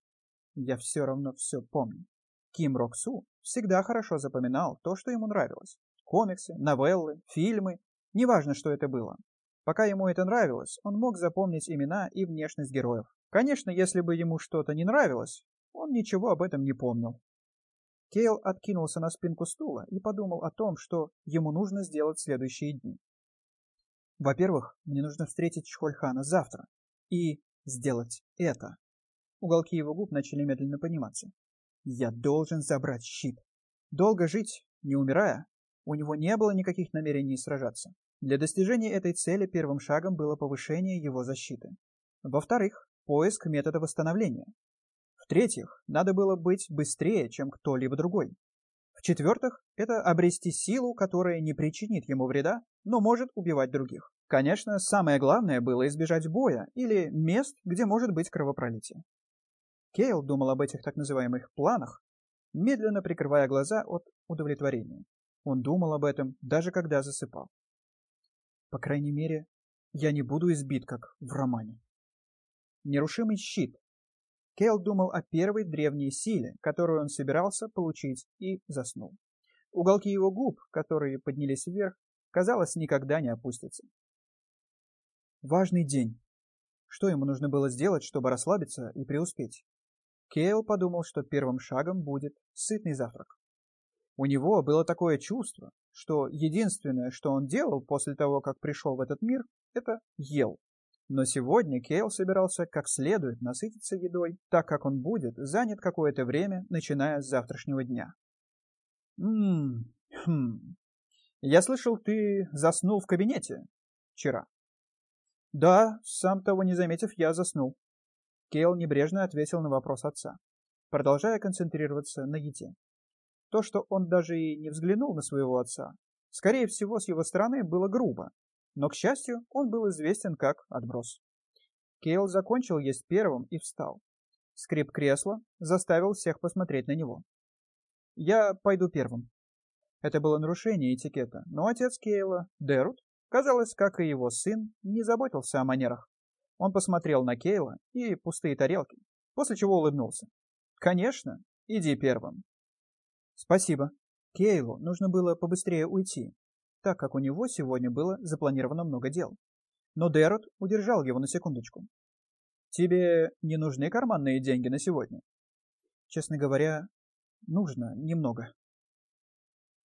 Я все равно все помню. Ким Рок Су всегда хорошо запоминал то, что ему нравилось. Комиксы, новеллы, фильмы, неважно, что это было. Пока ему это нравилось, он мог запомнить имена и внешность героев. Конечно, если бы ему что-то не нравилось, он ничего об этом не помнил. Кейл откинулся на спинку стула и подумал о том, что ему нужно сделать в следующие дни. Во-первых, мне нужно встретить Чхольхана завтра и сделать это. Уголки его губ начали медленно подниматься. Я должен забрать щит. Долго жить, не умирая, у него не было никаких намерений сражаться. Для достижения этой цели первым шагом было повышение его защиты. Во-вторых, поиск метода восстановления. В-третьих, надо было быть быстрее, чем кто-либо другой. В-четвертых, это обрести силу, которая не причинит ему вреда, но может убивать других. Конечно, самое главное было избежать боя или мест, где может быть кровопролитие. Кейл думал об этих так называемых планах, медленно прикрывая глаза от удовлетворения. Он думал об этом, даже когда засыпал. По крайней мере, я не буду избит, как в романе. Нерушимый щит Кейл думал о первой древней силе, которую он собирался получить, и заснул. Уголки его губ, которые поднялись вверх, казалось, никогда не опустятся. Важный день. Что ему нужно было сделать, чтобы расслабиться и преуспеть? Кейл подумал, что первым шагом будет сытный завтрак. У него было такое чувство, что единственное, что он делал после того, как пришел в этот мир, это ел. Но сегодня Кейл собирался как следует насытиться едой, так как он будет занят какое-то время, начиная с завтрашнего дня. «Ммм, хм. Я слышал, ты заснул в кабинете вчера?» «Да, сам того не заметив, я заснул». Кейл небрежно ответил на вопрос отца, продолжая концентрироваться на еде. То, что он даже и не взглянул на своего отца, скорее всего, с его стороны было грубо, но, к счастью, он был известен как отброс. Кейл закончил есть первым и встал. Скрип кресла заставил всех посмотреть на него. «Я пойду первым». Это было нарушение этикета, но отец Кейла, Дерут, казалось, как и его сын, не заботился о манерах. Он посмотрел на Кейла и пустые тарелки, после чего улыбнулся. «Конечно, иди первым». «Спасибо. Кейлу нужно было побыстрее уйти, так как у него сегодня было запланировано много дел. Но Дерот удержал его на секундочку. «Тебе не нужны карманные деньги на сегодня?» «Честно говоря, нужно немного».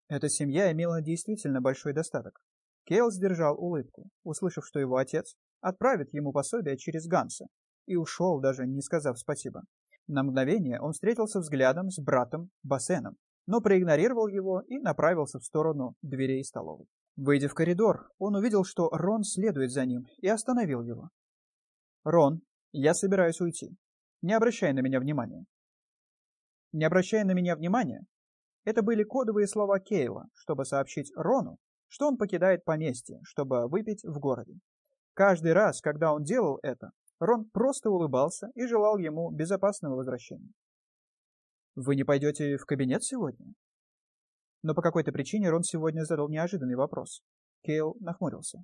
Эта семья имела действительно большой достаток. Кейл сдержал улыбку, услышав, что его отец отправит ему пособие через Ганса, и ушел, даже не сказав спасибо. На мгновение он встретился взглядом с братом Бассеном, но проигнорировал его и направился в сторону дверей столовой. Выйдя в коридор, он увидел, что Рон следует за ним, и остановил его. «Рон, я собираюсь уйти. Не обращай на меня внимания». «Не обращай на меня внимания» — это были кодовые слова Кейла, чтобы сообщить Рону, что он покидает поместье, чтобы выпить в городе. Каждый раз, когда он делал это, Рон просто улыбался и желал ему безопасного возвращения. «Вы не пойдете в кабинет сегодня?» Но по какой-то причине Рон сегодня задал неожиданный вопрос. Кейл нахмурился.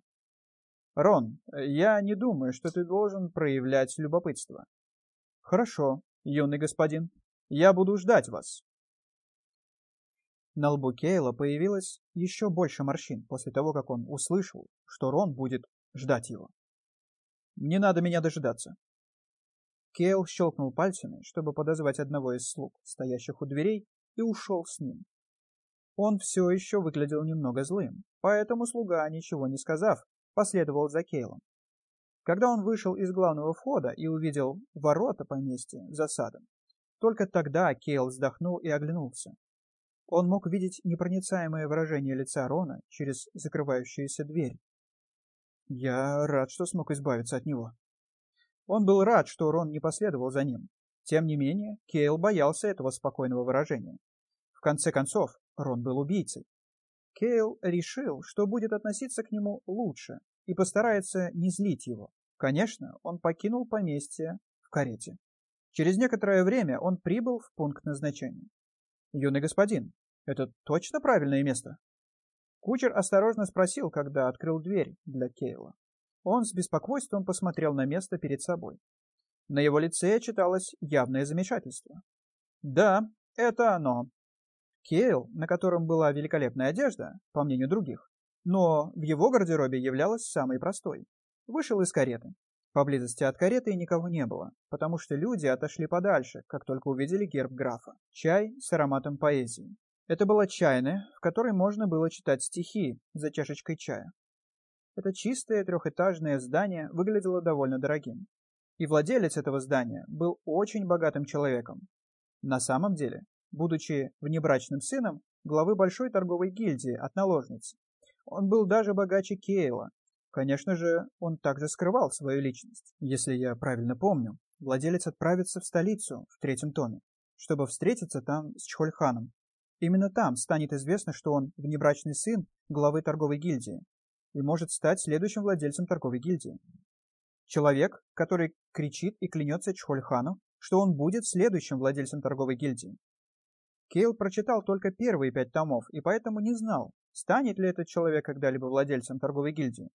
«Рон, я не думаю, что ты должен проявлять любопытство». «Хорошо, юный господин. Я буду ждать вас». На лбу Кейла появилось еще больше морщин после того, как он услышал, что Рон будет ждать его. «Не надо меня дожидаться». Кейл щелкнул пальцами, чтобы подозвать одного из слуг, стоящих у дверей, и ушел с ним. Он все еще выглядел немного злым, поэтому слуга, ничего не сказав, последовал за Кейлом. Когда он вышел из главного входа и увидел ворота поместья за садом, только тогда Кейл вздохнул и оглянулся. Он мог видеть непроницаемое выражение лица Рона через закрывающуюся дверь. Я рад, что смог избавиться от него. Он был рад, что Рон не последовал за ним. Тем не менее, Кейл боялся этого спокойного выражения. В конце концов, Рон был убийцей. Кейл решил, что будет относиться к нему лучше и постарается не злить его. Конечно, он покинул поместье в карете. Через некоторое время он прибыл в пункт назначения. «Юный господин, это точно правильное место?» Кучер осторожно спросил, когда открыл дверь для Кейла. Он с беспокойством посмотрел на место перед собой. На его лице читалось явное замешательство. «Да, это оно», Кейл, на котором была великолепная одежда, по мнению других, но в его гардеробе являлась самой простой, вышел из кареты. Поблизости от кареты никого не было, потому что люди отошли подальше, как только увидели герб графа. Чай с ароматом поэзии. Это была чайная, в которой можно было читать стихи за чашечкой чая. Это чистое трехэтажное здание выглядело довольно дорогим. И владелец этого здания был очень богатым человеком. На самом деле, будучи внебрачным сыном главы большой торговой гильдии от наложниц. Он был даже богаче Кейла. Конечно же, он также скрывал свою личность. Если я правильно помню, владелец отправится в столицу в третьем томе, чтобы встретиться там с Чхольханом. Именно там станет известно, что он внебрачный сын главы торговой гильдии и может стать следующим владельцем торговой гильдии. Человек, который кричит и клянется Чхольхану, что он будет следующим владельцем торговой гильдии. Кейл прочитал только первые пять томов и поэтому не знал, станет ли этот человек когда-либо владельцем торговой гильдии.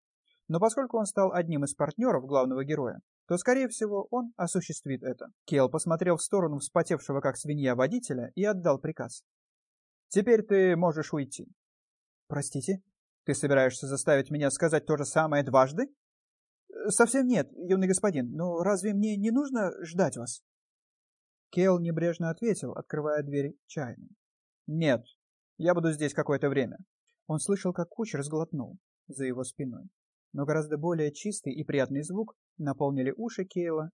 Но поскольку он стал одним из партнеров главного героя, то, скорее всего, он осуществит это. Кейл посмотрел в сторону вспотевшего как свинья водителя и отдал приказ. «Теперь ты можешь уйти». «Простите? Ты собираешься заставить меня сказать то же самое дважды?» «Совсем нет, юный господин, но разве мне не нужно ждать вас?» Кейл небрежно ответил, открывая дверь чайной. «Нет, я буду здесь какое-то время». Он слышал, как кучер сглотнул за его спиной. Но гораздо более чистый и приятный звук наполнили уши Кейла.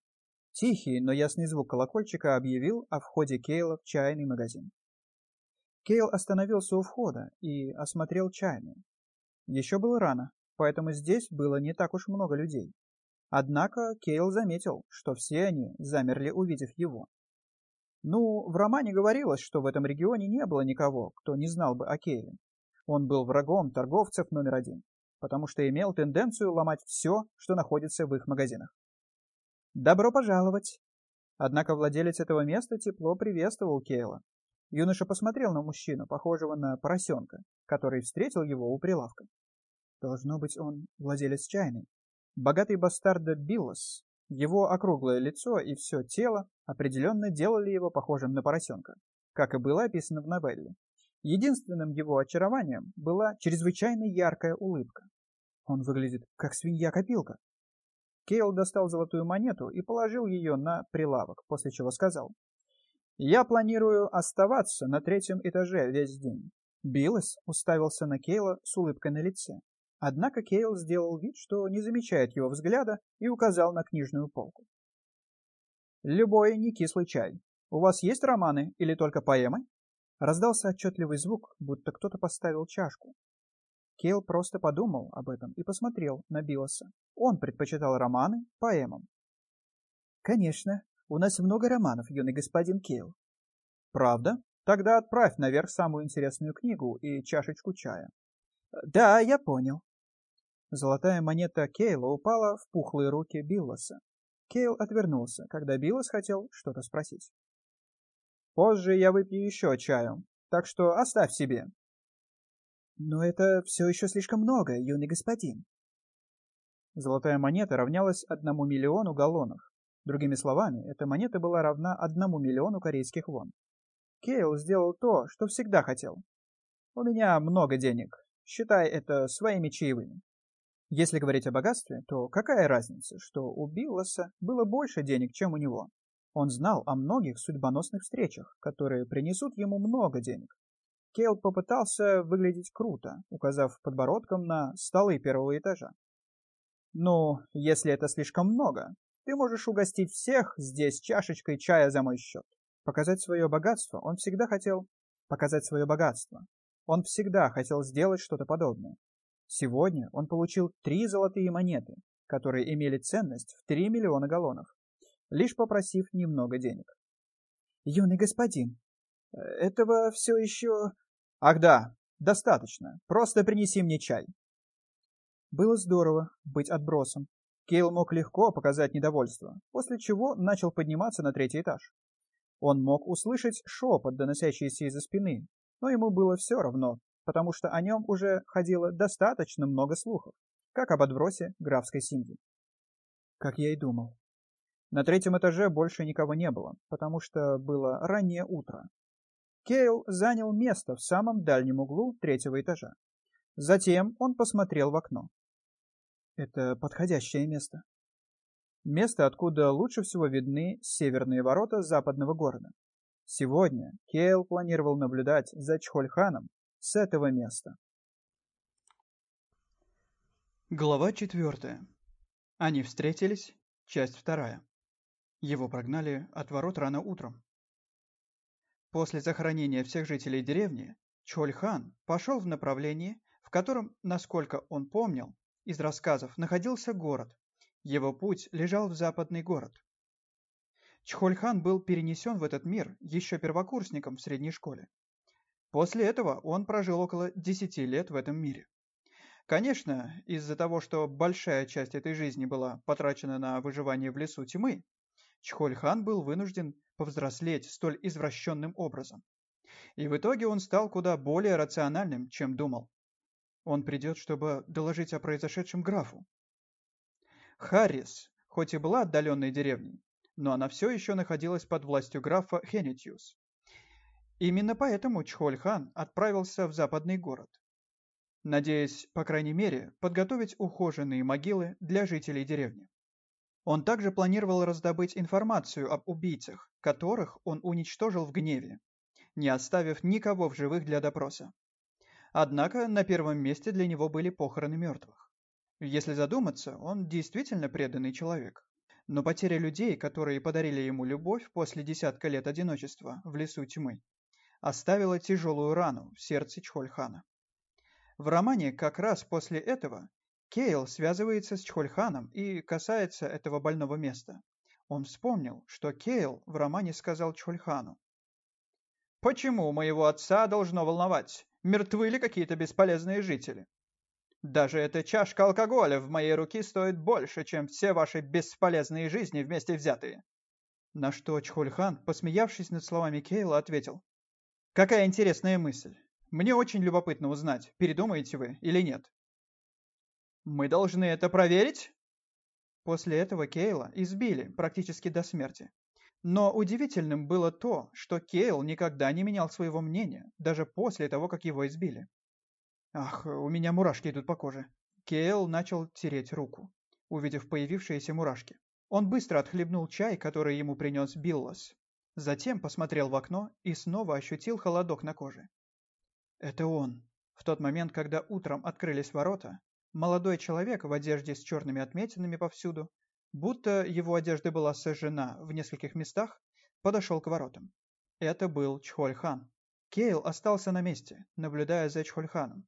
Тихий, но ясный звук колокольчика объявил о входе Кейла в чайный магазин. Кейл остановился у входа и осмотрел чайную. Еще было рано, поэтому здесь было не так уж много людей. Однако Кейл заметил, что все они замерли, увидев его. Ну, в романе говорилось, что в этом регионе не было никого, кто не знал бы о Кейле. Он был врагом торговцев номер один, потому что имел тенденцию ломать все, что находится в их магазинах. «Добро пожаловать!» Однако владелец этого места тепло приветствовал Кейла. Юноша посмотрел на мужчину, похожего на поросенка, который встретил его у прилавка. Должно быть, он владелец чайной. Богатый бастард Биллос его округлое лицо и все тело определенно делали его похожим на поросенка, как и было описано в новелле. Единственным его очарованием была чрезвычайно яркая улыбка. Он выглядит как свинья-копилка. Кейл достал золотую монету и положил ее на прилавок, после чего сказал. «Я планирую оставаться на третьем этаже весь день». Биллес уставился на Кейла с улыбкой на лице. Однако Кейл сделал вид, что не замечает его взгляда и указал на книжную полку. «Любой некислый чай. У вас есть романы или только поэмы?» Раздался отчетливый звук, будто кто-то поставил чашку. Кейл просто подумал об этом и посмотрел на Биллоса. Он предпочитал романы поэмам. «Конечно, у нас много романов, юный господин Кейл». «Правда? Тогда отправь наверх самую интересную книгу и чашечку чая». «Да, я понял». Золотая монета Кейла упала в пухлые руки Биллоса. Кейл отвернулся, когда Биллос хотел что-то спросить. «Позже я выпью еще чаю, так что оставь себе», но это все еще слишком много, юный господин. Золотая монета равнялась одному миллиону галлонов. Другими словами, эта монета была равна одному миллиону корейских вон. Кейл сделал то, что всегда хотел. У меня много денег. Считай это своими чаевыми. Если говорить о богатстве, то какая разница, что у Биллоса было больше денег, чем у него? Он знал о многих судьбоносных встречах, которые принесут ему много денег. Кейл попытался выглядеть круто, указав подбородком на столы первого этажа. «Ну, если это слишком много, ты можешь угостить всех здесь чашечкой чая за мой счет». Показать свое богатство он всегда хотел... Показать свое богатство. Он всегда хотел сделать что-то подобное. Сегодня он получил три золотые монеты, которые имели ценность в 3 миллиона галлонов, лишь попросив немного денег. «Юный господин, этого все еще... Ах да, достаточно. Просто принеси мне чай. Было здорово быть отбросом. Кейл мог легко показать недовольство, после чего начал подниматься на третий этаж. Он мог услышать шепот, доносящийся из-за спины, но ему было все равно, потому что о нем уже ходило достаточно много слухов, как об отбросе графской семьи. Как я и думал. На третьем этаже больше никого не было, потому что было раннее утро, Кейл занял место в самом дальнем углу третьего этажа. Затем он посмотрел в окно. Это подходящее место. Место, откуда лучше всего видны северные ворота западного города. Сегодня Кейл планировал наблюдать за Чхольханом с этого места. Глава четвертая. Они встретились. Часть вторая. Его прогнали от ворот рано утром. После захоронения всех жителей деревни Чольхан пошел в направлении, в котором, насколько он помнил, из рассказов находился город. Его путь лежал в западный город. Чхольхан был перенесен в этот мир еще первокурсником в средней школе. После этого он прожил около 10 лет в этом мире. Конечно, из-за того, что большая часть этой жизни была потрачена на выживание в лесу тьмы, Чхольхан был вынужден повзрослеть столь извращенным образом. И в итоге он стал куда более рациональным, чем думал. Он придет, чтобы доложить о произошедшем графу. Харрис, хоть и была отдаленной деревней, но она все еще находилась под властью графа Хенетьюс. Именно поэтому Чхольхан отправился в западный город, надеясь, по крайней мере, подготовить ухоженные могилы для жителей деревни. Он также планировал раздобыть информацию об убийцах, которых он уничтожил в гневе, не оставив никого в живых для допроса. Однако на первом месте для него были похороны мертвых. Если задуматься, он действительно преданный человек. Но потеря людей, которые подарили ему любовь после десятка лет одиночества в лесу тьмы, оставила тяжелую рану в сердце Чхольхана. В романе как раз после этого Кейл связывается с Чхольханом и касается этого больного места. Он вспомнил, что Кейл в романе сказал Чхольхану. «Почему моего отца должно волновать, мертвы ли какие-то бесполезные жители? Даже эта чашка алкоголя в моей руке стоит больше, чем все ваши бесполезные жизни вместе взятые». На что Чхольхан, посмеявшись над словами Кейла, ответил. «Какая интересная мысль. Мне очень любопытно узнать, передумаете вы или нет. Мы должны это проверить? После этого Кейла избили практически до смерти. Но удивительным было то, что Кейл никогда не менял своего мнения, даже после того, как его избили. Ах, у меня мурашки идут по коже. Кейл начал тереть руку, увидев появившиеся мурашки. Он быстро отхлебнул чай, который ему принес Биллас. Затем посмотрел в окно и снова ощутил холодок на коже. Это он. В тот момент, когда утром открылись ворота, молодой человек в одежде с черными отметинами повсюду, будто его одежда была сожжена в нескольких местах, подошел к воротам. Это был Чхольхан. Кейл остался на месте, наблюдая за Чхольханом.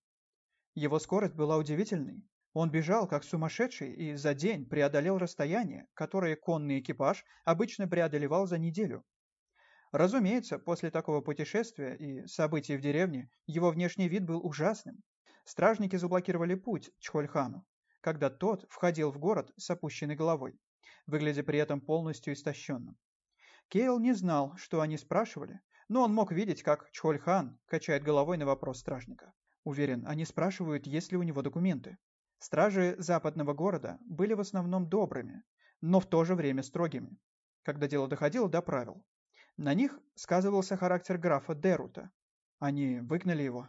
Его скорость была удивительной. Он бежал как сумасшедший и за день преодолел расстояние, которое конный экипаж обычно преодолевал за неделю. Разумеется, после такого путешествия и событий в деревне его внешний вид был ужасным. Стражники заблокировали путь Чхольхану, когда тот входил в город с опущенной головой, выглядя при этом полностью истощенным. Кейл не знал, что они спрашивали, но он мог видеть, как Чхольхан качает головой на вопрос стражника. Уверен, они спрашивают, есть ли у него документы. Стражи западного города были в основном добрыми, но в то же время строгими, когда дело доходило до правил. На них сказывался характер графа Дерута. Они выгнали его.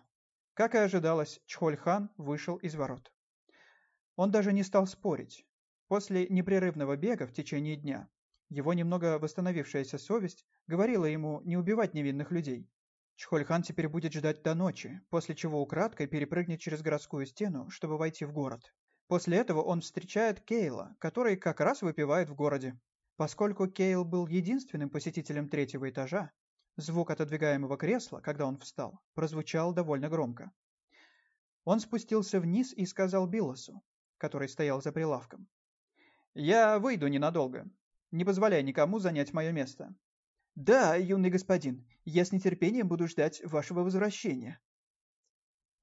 Как и ожидалось, Чхольхан вышел из ворот. Он даже не стал спорить. После непрерывного бега в течение дня его немного восстановившаяся совесть говорила ему не убивать невинных людей. Чхольхан теперь будет ждать до ночи, после чего украдкой перепрыгнет через городскую стену, чтобы войти в город. После этого он встречает Кейла, который как раз выпивает в городе. Поскольку Кейл был единственным посетителем третьего этажа, звук отодвигаемого кресла, когда он встал, прозвучал довольно громко. Он спустился вниз и сказал Биллосу, который стоял за прилавком. «Я выйду ненадолго. Не позволяй никому занять мое место». «Да, юный господин, я с нетерпением буду ждать вашего возвращения».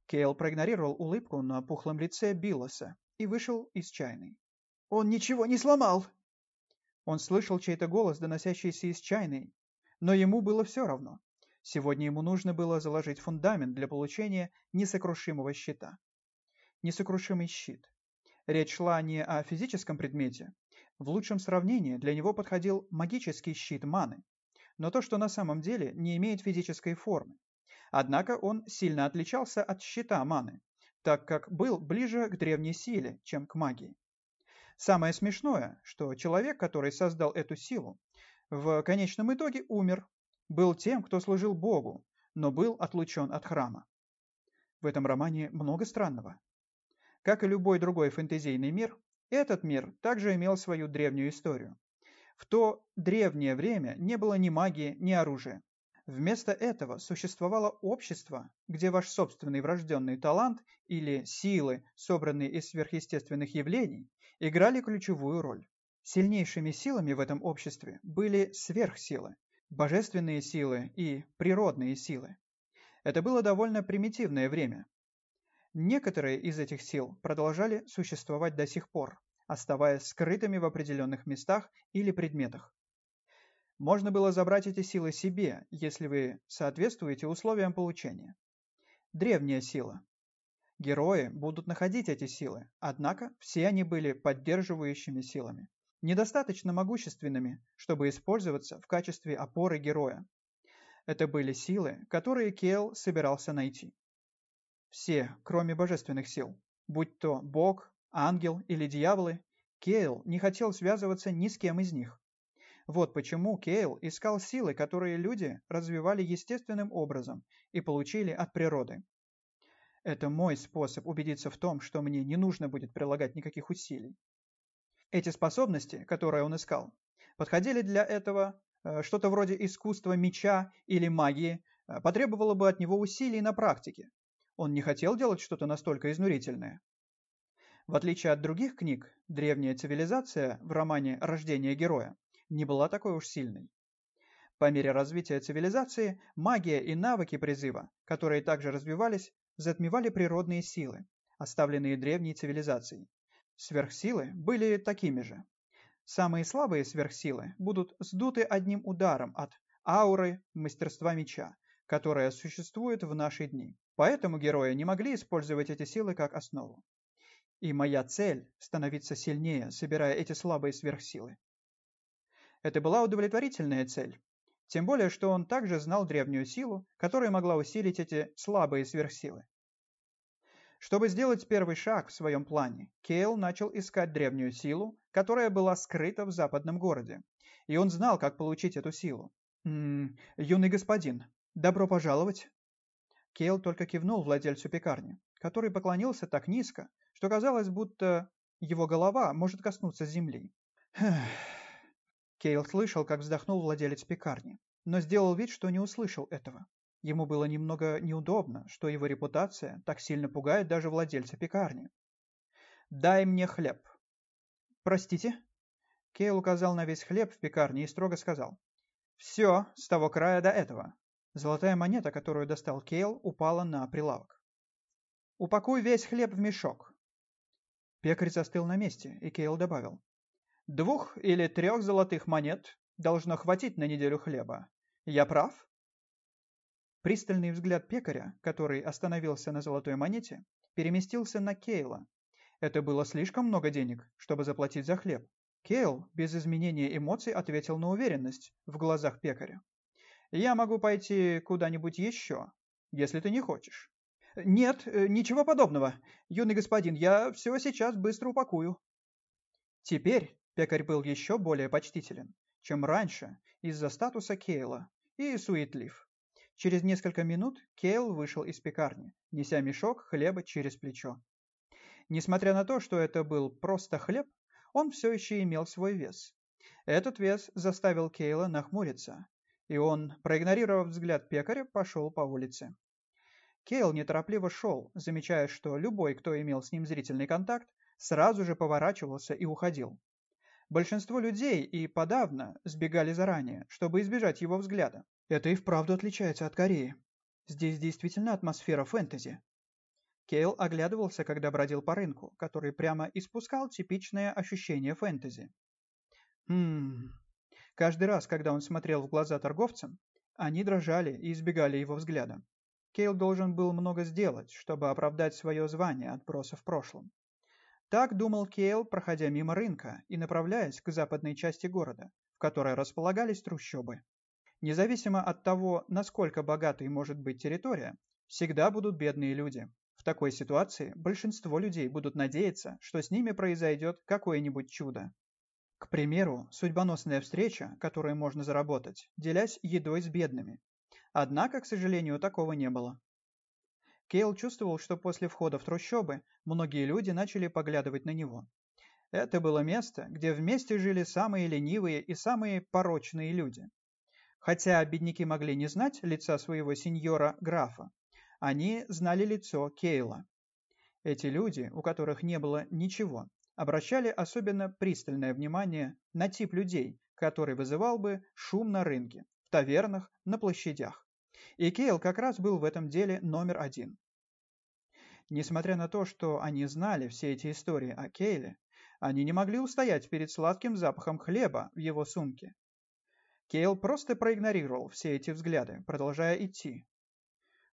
Кейл проигнорировал улыбку на пухлом лице Биллоса и вышел из чайной. «Он ничего не сломал!» Он слышал чей-то голос, доносящийся из чайной, но ему было все равно. Сегодня ему нужно было заложить фундамент для получения несокрушимого щита. Несокрушимый щит. Речь шла не о физическом предмете. В лучшем сравнении для него подходил магический щит маны, но то, что на самом деле не имеет физической формы. Однако он сильно отличался от щита маны, так как был ближе к древней силе, чем к магии. Самое смешное, что человек, который создал эту силу, в конечном итоге умер, был тем, кто служил Богу, но был отлучен от храма. В этом романе много странного. Как и любой другой фэнтезийный мир, этот мир также имел свою древнюю историю. В то древнее время не было ни магии, ни оружия. Вместо этого существовало общество, где ваш собственный врожденный талант или силы, собранные из сверхъестественных явлений, играли ключевую роль. Сильнейшими силами в этом обществе были сверхсилы, божественные силы и природные силы. Это было довольно примитивное время. Некоторые из этих сил продолжали существовать до сих пор, оставаясь скрытыми в определенных местах или предметах. Можно было забрать эти силы себе, если вы соответствуете условиям получения. Древняя сила. Герои будут находить эти силы, однако все они были поддерживающими силами, недостаточно могущественными, чтобы использоваться в качестве опоры героя. Это были силы, которые Кел собирался найти. Все, кроме божественных сил, будь то бог, ангел или дьяволы, Кейл не хотел связываться ни с кем из них. Вот почему Кейл искал силы, которые люди развивали естественным образом и получили от природы. Это мой способ убедиться в том, что мне не нужно будет прилагать никаких усилий. Эти способности, которые он искал, подходили для этого э, что-то вроде искусства меча или магии, э, потребовало бы от него усилий на практике. Он не хотел делать что-то настолько изнурительное. В отличие от других книг, древняя цивилизация в романе «Рождение героя» не была такой уж сильной. По мере развития цивилизации, магия и навыки призыва, которые также развивались, затмевали природные силы, оставленные древней цивилизацией. Сверхсилы были такими же. Самые слабые сверхсилы будут сдуты одним ударом от ауры мастерства меча, которая существует в наши дни. Поэтому герои не могли использовать эти силы как основу. И моя цель – становиться сильнее, собирая эти слабые сверхсилы. Это была удовлетворительная цель. Тем более, что он также знал древнюю силу, которая могла усилить эти слабые сверхсилы. Чтобы сделать первый шаг в своем плане, Кейл начал искать древнюю силу, которая была скрыта в западном городе. И он знал, как получить эту силу. «М -м, «Юный господин, добро пожаловать!» Кейл только кивнул владельцу пекарни, который поклонился так низко, что казалось, будто его голова может коснуться земли. Кейл слышал, как вздохнул владелец пекарни, но сделал вид, что не услышал этого. Ему было немного неудобно, что его репутация так сильно пугает даже владельца пекарни. «Дай мне хлеб». «Простите?» Кейл указал на весь хлеб в пекарне и строго сказал. «Все, с того края до этого». Золотая монета, которую достал Кейл, упала на прилавок. «Упакуй весь хлеб в мешок». Пекарь застыл на месте, и Кейл добавил. «Двух или трех золотых монет должно хватить на неделю хлеба. Я прав?» Пристальный взгляд пекаря, который остановился на золотой монете, переместился на Кейла. Это было слишком много денег, чтобы заплатить за хлеб. Кейл без изменения эмоций ответил на уверенность в глазах пекаря. «Я могу пойти куда-нибудь еще, если ты не хочешь». «Нет, э, ничего подобного. Юный господин, я все сейчас быстро упакую». Теперь пекарь был еще более почтителен, чем раньше из-за статуса Кейла и суетлив. Через несколько минут Кейл вышел из пекарни, неся мешок хлеба через плечо. Несмотря на то, что это был просто хлеб, он все еще имел свой вес. Этот вес заставил Кейла нахмуриться, и он, проигнорировав взгляд пекаря, пошел по улице. Кейл неторопливо шел, замечая, что любой, кто имел с ним зрительный контакт, сразу же поворачивался и уходил. Большинство людей и подавно сбегали заранее, чтобы избежать его взгляда. Это и вправду отличается от Кореи. Здесь действительно атмосфера фэнтези. Кейл оглядывался, когда бродил по рынку, который прямо испускал типичное ощущение фэнтези. Хм... Каждый раз, когда он смотрел в глаза торговцам, они дрожали и избегали его взгляда. Кейл должен был много сделать, чтобы оправдать свое звание отбросов в прошлом. Так думал Кейл, проходя мимо рынка и направляясь к западной части города, в которой располагались трущобы. Независимо от того, насколько богатой может быть территория, всегда будут бедные люди. В такой ситуации большинство людей будут надеяться, что с ними произойдет какое-нибудь чудо. К примеру, судьбоносная встреча, которую можно заработать, делясь едой с бедными. Однако, к сожалению, такого не было. Кейл чувствовал, что после входа в трущобы многие люди начали поглядывать на него. Это было место, где вместе жили самые ленивые и самые порочные люди. Хотя бедняки могли не знать лица своего сеньора-графа, они знали лицо Кейла. Эти люди, у которых не было ничего, обращали особенно пристальное внимание на тип людей, который вызывал бы шум на рынке, в тавернах, на площадях. И Кейл как раз был в этом деле номер один. Несмотря на то, что они знали все эти истории о Кейле, они не могли устоять перед сладким запахом хлеба в его сумке Кейл просто проигнорировал все эти взгляды, продолжая идти.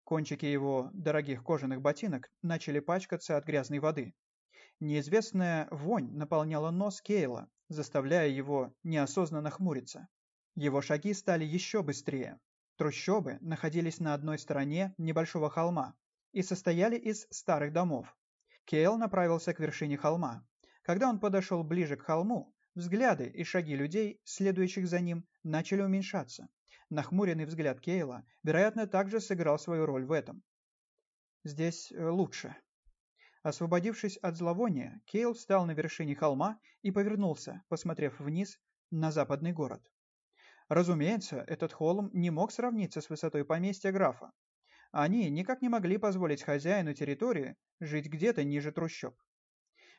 Кончики его дорогих кожаных ботинок начали пачкаться от грязной воды. Неизвестная вонь наполняла нос Кейла, заставляя его неосознанно хмуриться. Его шаги стали еще быстрее. Трущобы находились на одной стороне небольшого холма и состояли из старых домов. Кейл направился к вершине холма. Когда он подошел ближе к холму, Взгляды и шаги людей, следующих за ним, начали уменьшаться. Нахмуренный взгляд Кейла, вероятно, также сыграл свою роль в этом. Здесь э, лучше. Освободившись от зловония, Кейл встал на вершине холма и повернулся, посмотрев вниз на западный город. Разумеется, этот холм не мог сравниться с высотой поместья графа. Они никак не могли позволить хозяину территории жить где-то ниже трущоб.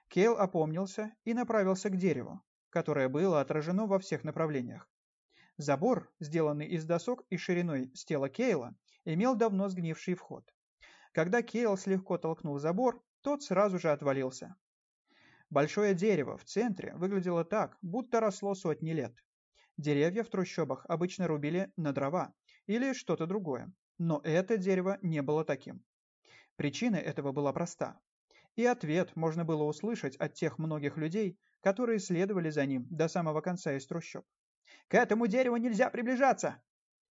Кейл опомнился и направился к дереву, которое было отражено во всех направлениях. Забор, сделанный из досок и шириной с тела Кейла, имел давно сгнивший вход. Когда Кейл слегка толкнул забор, тот сразу же отвалился. Большое дерево в центре выглядело так, будто росло сотни лет. Деревья в трущобах обычно рубили на дрова или что-то другое, но это дерево не было таким. Причина этого была проста. И ответ можно было услышать от тех многих людей, которые следовали за ним до самого конца из трущоб. «К этому дереву нельзя приближаться!»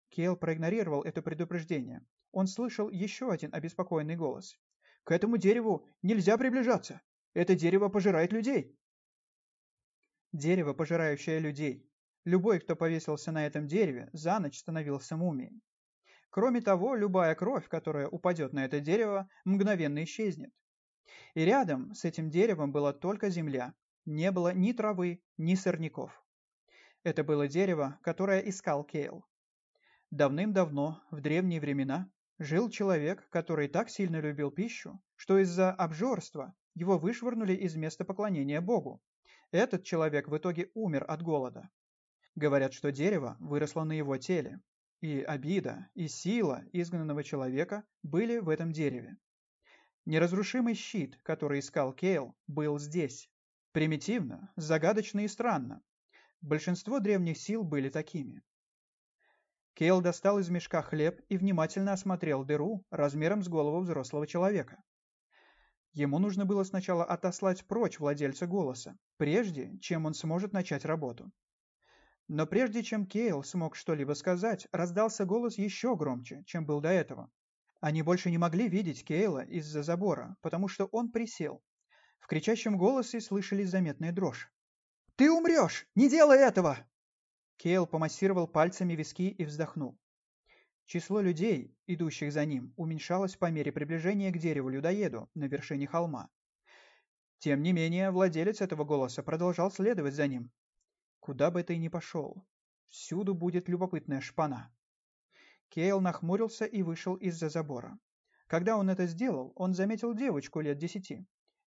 Кейл проигнорировал это предупреждение. Он слышал еще один обеспокоенный голос. «К этому дереву нельзя приближаться! Это дерево пожирает людей!» Дерево, пожирающее людей. Любой, кто повесился на этом дереве, за ночь становился мумией. Кроме того, любая кровь, которая упадет на это дерево, мгновенно исчезнет. И рядом с этим деревом была только земля. Не было ни травы, ни сорняков. Это было дерево, которое искал Кейл. Давным-давно, в древние времена, жил человек, который так сильно любил пищу, что из-за обжорства его вышвырнули из места поклонения Богу. Этот человек в итоге умер от голода. Говорят, что дерево выросло на его теле, и обида, и сила изгнанного человека были в этом дереве. Неразрушимый щит, который искал Кейл, был здесь. Примитивно, загадочно и странно. Большинство древних сил были такими. Кейл достал из мешка хлеб и внимательно осмотрел дыру размером с голову взрослого человека. Ему нужно было сначала отослать прочь владельца голоса, прежде чем он сможет начать работу. Но прежде чем Кейл смог что-либо сказать, раздался голос еще громче, чем был до этого. Они больше не могли видеть Кейла из-за забора, потому что он присел. В кричащем голосе слышались заметная дрожь. «Ты умрешь! Не делай этого!» Кейл помассировал пальцами виски и вздохнул. Число людей, идущих за ним, уменьшалось по мере приближения к дереву-людоеду на вершине холма. Тем не менее, владелец этого голоса продолжал следовать за ним. Куда бы ты ни пошел, всюду будет любопытная шпана. Кейл нахмурился и вышел из-за забора. Когда он это сделал, он заметил девочку лет десяти,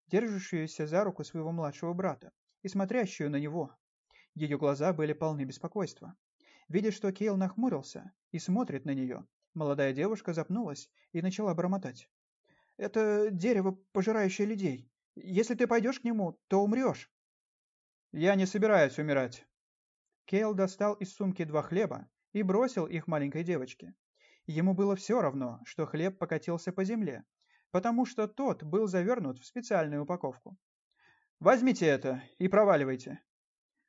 держащуюся за руку своего младшего брата и смотрящую на него. Ее глаза были полны беспокойства. Видя, что Кейл нахмурился и смотрит на нее, молодая девушка запнулась и начала бормотать. «Это дерево, пожирающее людей. Если ты пойдешь к нему, то умрешь». «Я не собираюсь умирать». Кейл достал из сумки два хлеба и бросил их маленькой девочке. Ему было все равно, что хлеб покатился по земле, потому что тот был завернут в специальную упаковку. «Возьмите это и проваливайте».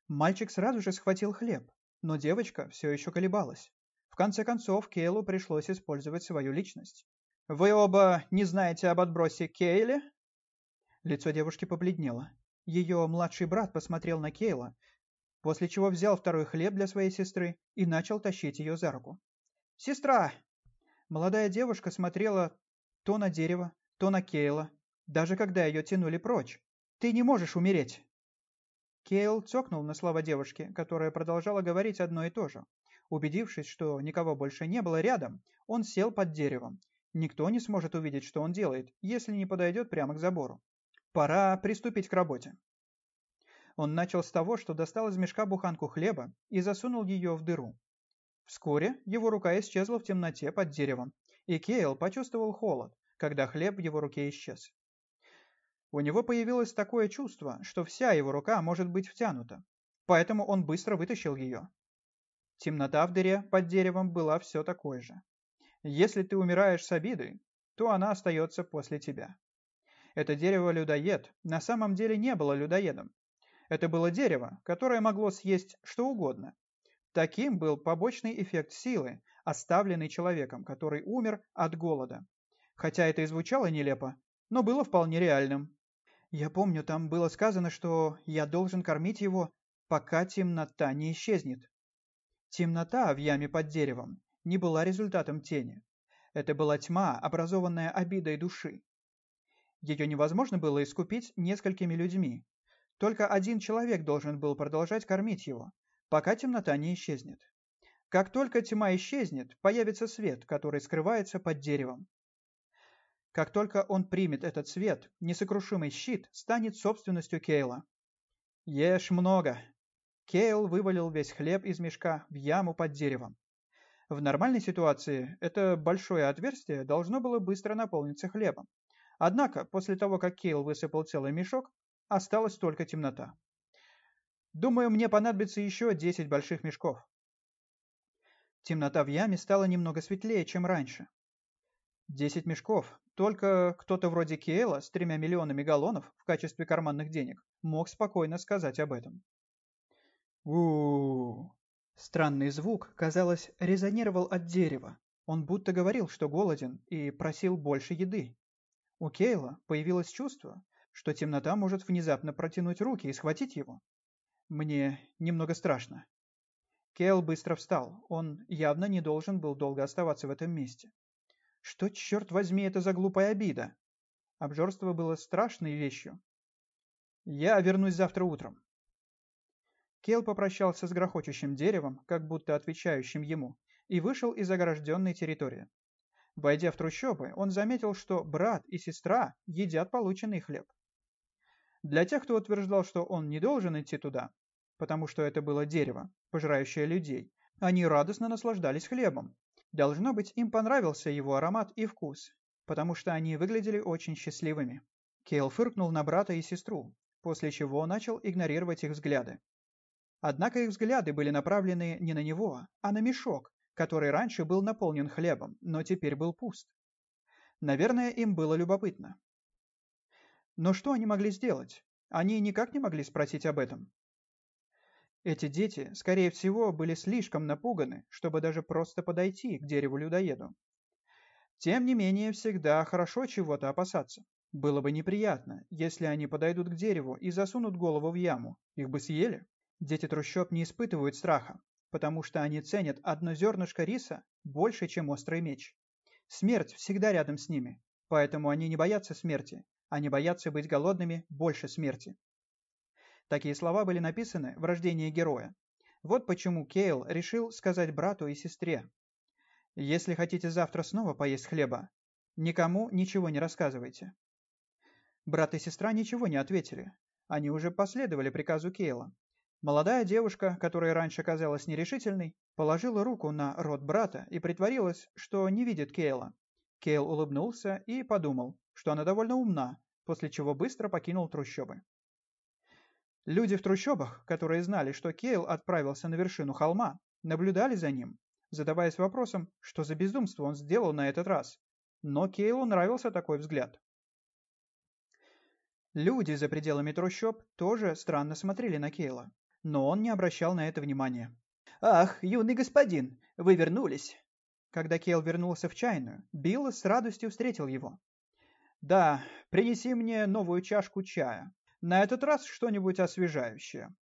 Мальчик сразу же схватил хлеб, но девочка все еще колебалась. В конце концов, Кейлу пришлось использовать свою личность. «Вы оба не знаете об отбросе Кейле?» Лицо девушки побледнело. Ее младший брат посмотрел на Кейла после чего взял второй хлеб для своей сестры и начал тащить ее за руку. «Сестра!» Молодая девушка смотрела то на дерево, то на Кейла, даже когда ее тянули прочь. «Ты не можешь умереть!» Кейл цокнул на слова девушки, которая продолжала говорить одно и то же. Убедившись, что никого больше не было рядом, он сел под деревом. Никто не сможет увидеть, что он делает, если не подойдет прямо к забору. Пора приступить к работе. Он начал с того, что достал из мешка буханку хлеба и засунул ее в дыру. Вскоре его рука исчезла в темноте под деревом, и Кейл почувствовал холод, когда хлеб в его руке исчез. У него появилось такое чувство, что вся его рука может быть втянута, поэтому он быстро вытащил ее. Темнота в дыре под деревом была все такой же. Если ты умираешь с обидой, то она остается после тебя. Это дерево-людоед на самом деле не было людоедом, это было дерево, которое могло съесть что угодно. Таким был побочный эффект силы, оставленный человеком, который умер от голода. Хотя это и звучало нелепо, но было вполне реальным. Я помню, там было сказано, что я должен кормить его, пока темнота не исчезнет. Темнота в яме под деревом не была результатом тени. Это была тьма, образованная обидой души. Ее невозможно было искупить несколькими людьми, только один человек должен был продолжать кормить его, пока темнота не исчезнет. Как только тьма исчезнет, появится свет, который скрывается под деревом. Как только он примет этот свет, несокрушимый щит станет собственностью Кейла. Ешь много. Кейл вывалил весь хлеб из мешка в яму под деревом. В нормальной ситуации это большое отверстие должно было быстро наполниться хлебом. Однако, после того, как Кейл высыпал целый мешок, Осталась только темнота. Думаю, мне понадобится еще 10 больших мешков. Темнота в яме стала немного светлее, чем раньше. Десять мешков. Только кто-то вроде Кейла с тремя миллионами галлонов в качестве карманных денег мог спокойно сказать об этом. у. Странный звук, казалось, резонировал от дерева. Он будто говорил, что голоден, и просил больше еды. У Кейла появилось чувство, что темнота может внезапно протянуть руки и схватить его. Мне немного страшно. Кейл быстро встал. Он явно не должен был долго оставаться в этом месте. Что, черт возьми, это за глупая обида? Обжорство было страшной вещью. Я вернусь завтра утром. Кейл попрощался с грохочущим деревом, как будто отвечающим ему, и вышел из огражденной территории. Войдя в трущобы, он заметил, что брат и сестра едят полученный хлеб. Для тех, кто утверждал, что он не должен идти туда, потому что это было дерево, пожирающее людей, они радостно наслаждались хлебом. Должно быть, им понравился его аромат и вкус, потому что они выглядели очень счастливыми. Кейл фыркнул на брата и сестру, после чего начал игнорировать их взгляды. Однако их взгляды были направлены не на него, а на мешок, который раньше был наполнен хлебом, но теперь был пуст. Наверное, им было любопытно. Но что они могли сделать? Они никак не могли спросить об этом. Эти дети, скорее всего, были слишком напуганы, чтобы даже просто подойти к дереву-людоеду. Тем не менее, всегда хорошо чего-то опасаться. Было бы неприятно, если они подойдут к дереву и засунут голову в яму. Их бы съели. Дети трущоб не испытывают страха, потому что они ценят одно зернышко риса больше, чем острый меч. Смерть всегда рядом с ними, поэтому они не боятся смерти, они боятся быть голодными больше смерти. Такие слова были написаны в рождении героя. Вот почему Кейл решил сказать брату и сестре. «Если хотите завтра снова поесть хлеба, никому ничего не рассказывайте». Брат и сестра ничего не ответили. Они уже последовали приказу Кейла. Молодая девушка, которая раньше казалась нерешительной, положила руку на рот брата и притворилась, что не видит Кейла. Кейл улыбнулся и подумал, что она довольно умна, после чего быстро покинул трущобы. Люди в трущобах, которые знали, что Кейл отправился на вершину холма, наблюдали за ним, задаваясь вопросом, что за безумство он сделал на этот раз. Но Кейлу нравился такой взгляд. Люди за пределами трущоб тоже странно смотрели на Кейла но он не обращал на это внимания. «Ах, юный господин, вы вернулись!» Когда Кейл вернулся в чайную, Билл с радостью встретил его. «Да, принеси мне новую чашку чая. На этот раз что-нибудь освежающее».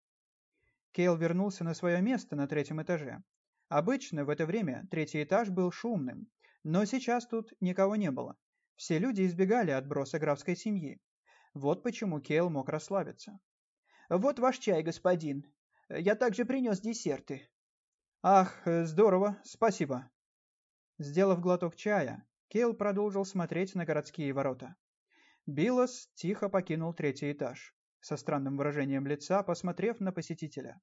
Кейл вернулся на свое место на третьем этаже. Обычно в это время третий этаж был шумным, но сейчас тут никого не было. Все люди избегали отброса графской семьи. Вот почему Кейл мог расслабиться. «Вот ваш чай, господин. Я также принес десерты». «Ах, здорово, спасибо». Сделав глоток чая, Кейл продолжил смотреть на городские ворота. Биллос тихо покинул третий этаж, со странным выражением лица, посмотрев на посетителя.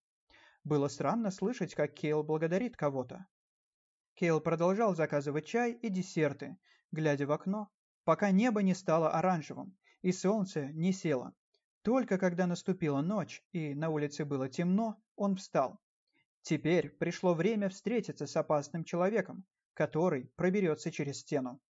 Было странно слышать, как Кейл благодарит кого-то. Кейл продолжал заказывать чай и десерты, глядя в окно, пока небо не стало оранжевым и солнце не село. Только когда наступила ночь и на улице было темно, он встал. Теперь пришло время встретиться с опасным человеком, который проберется через стену.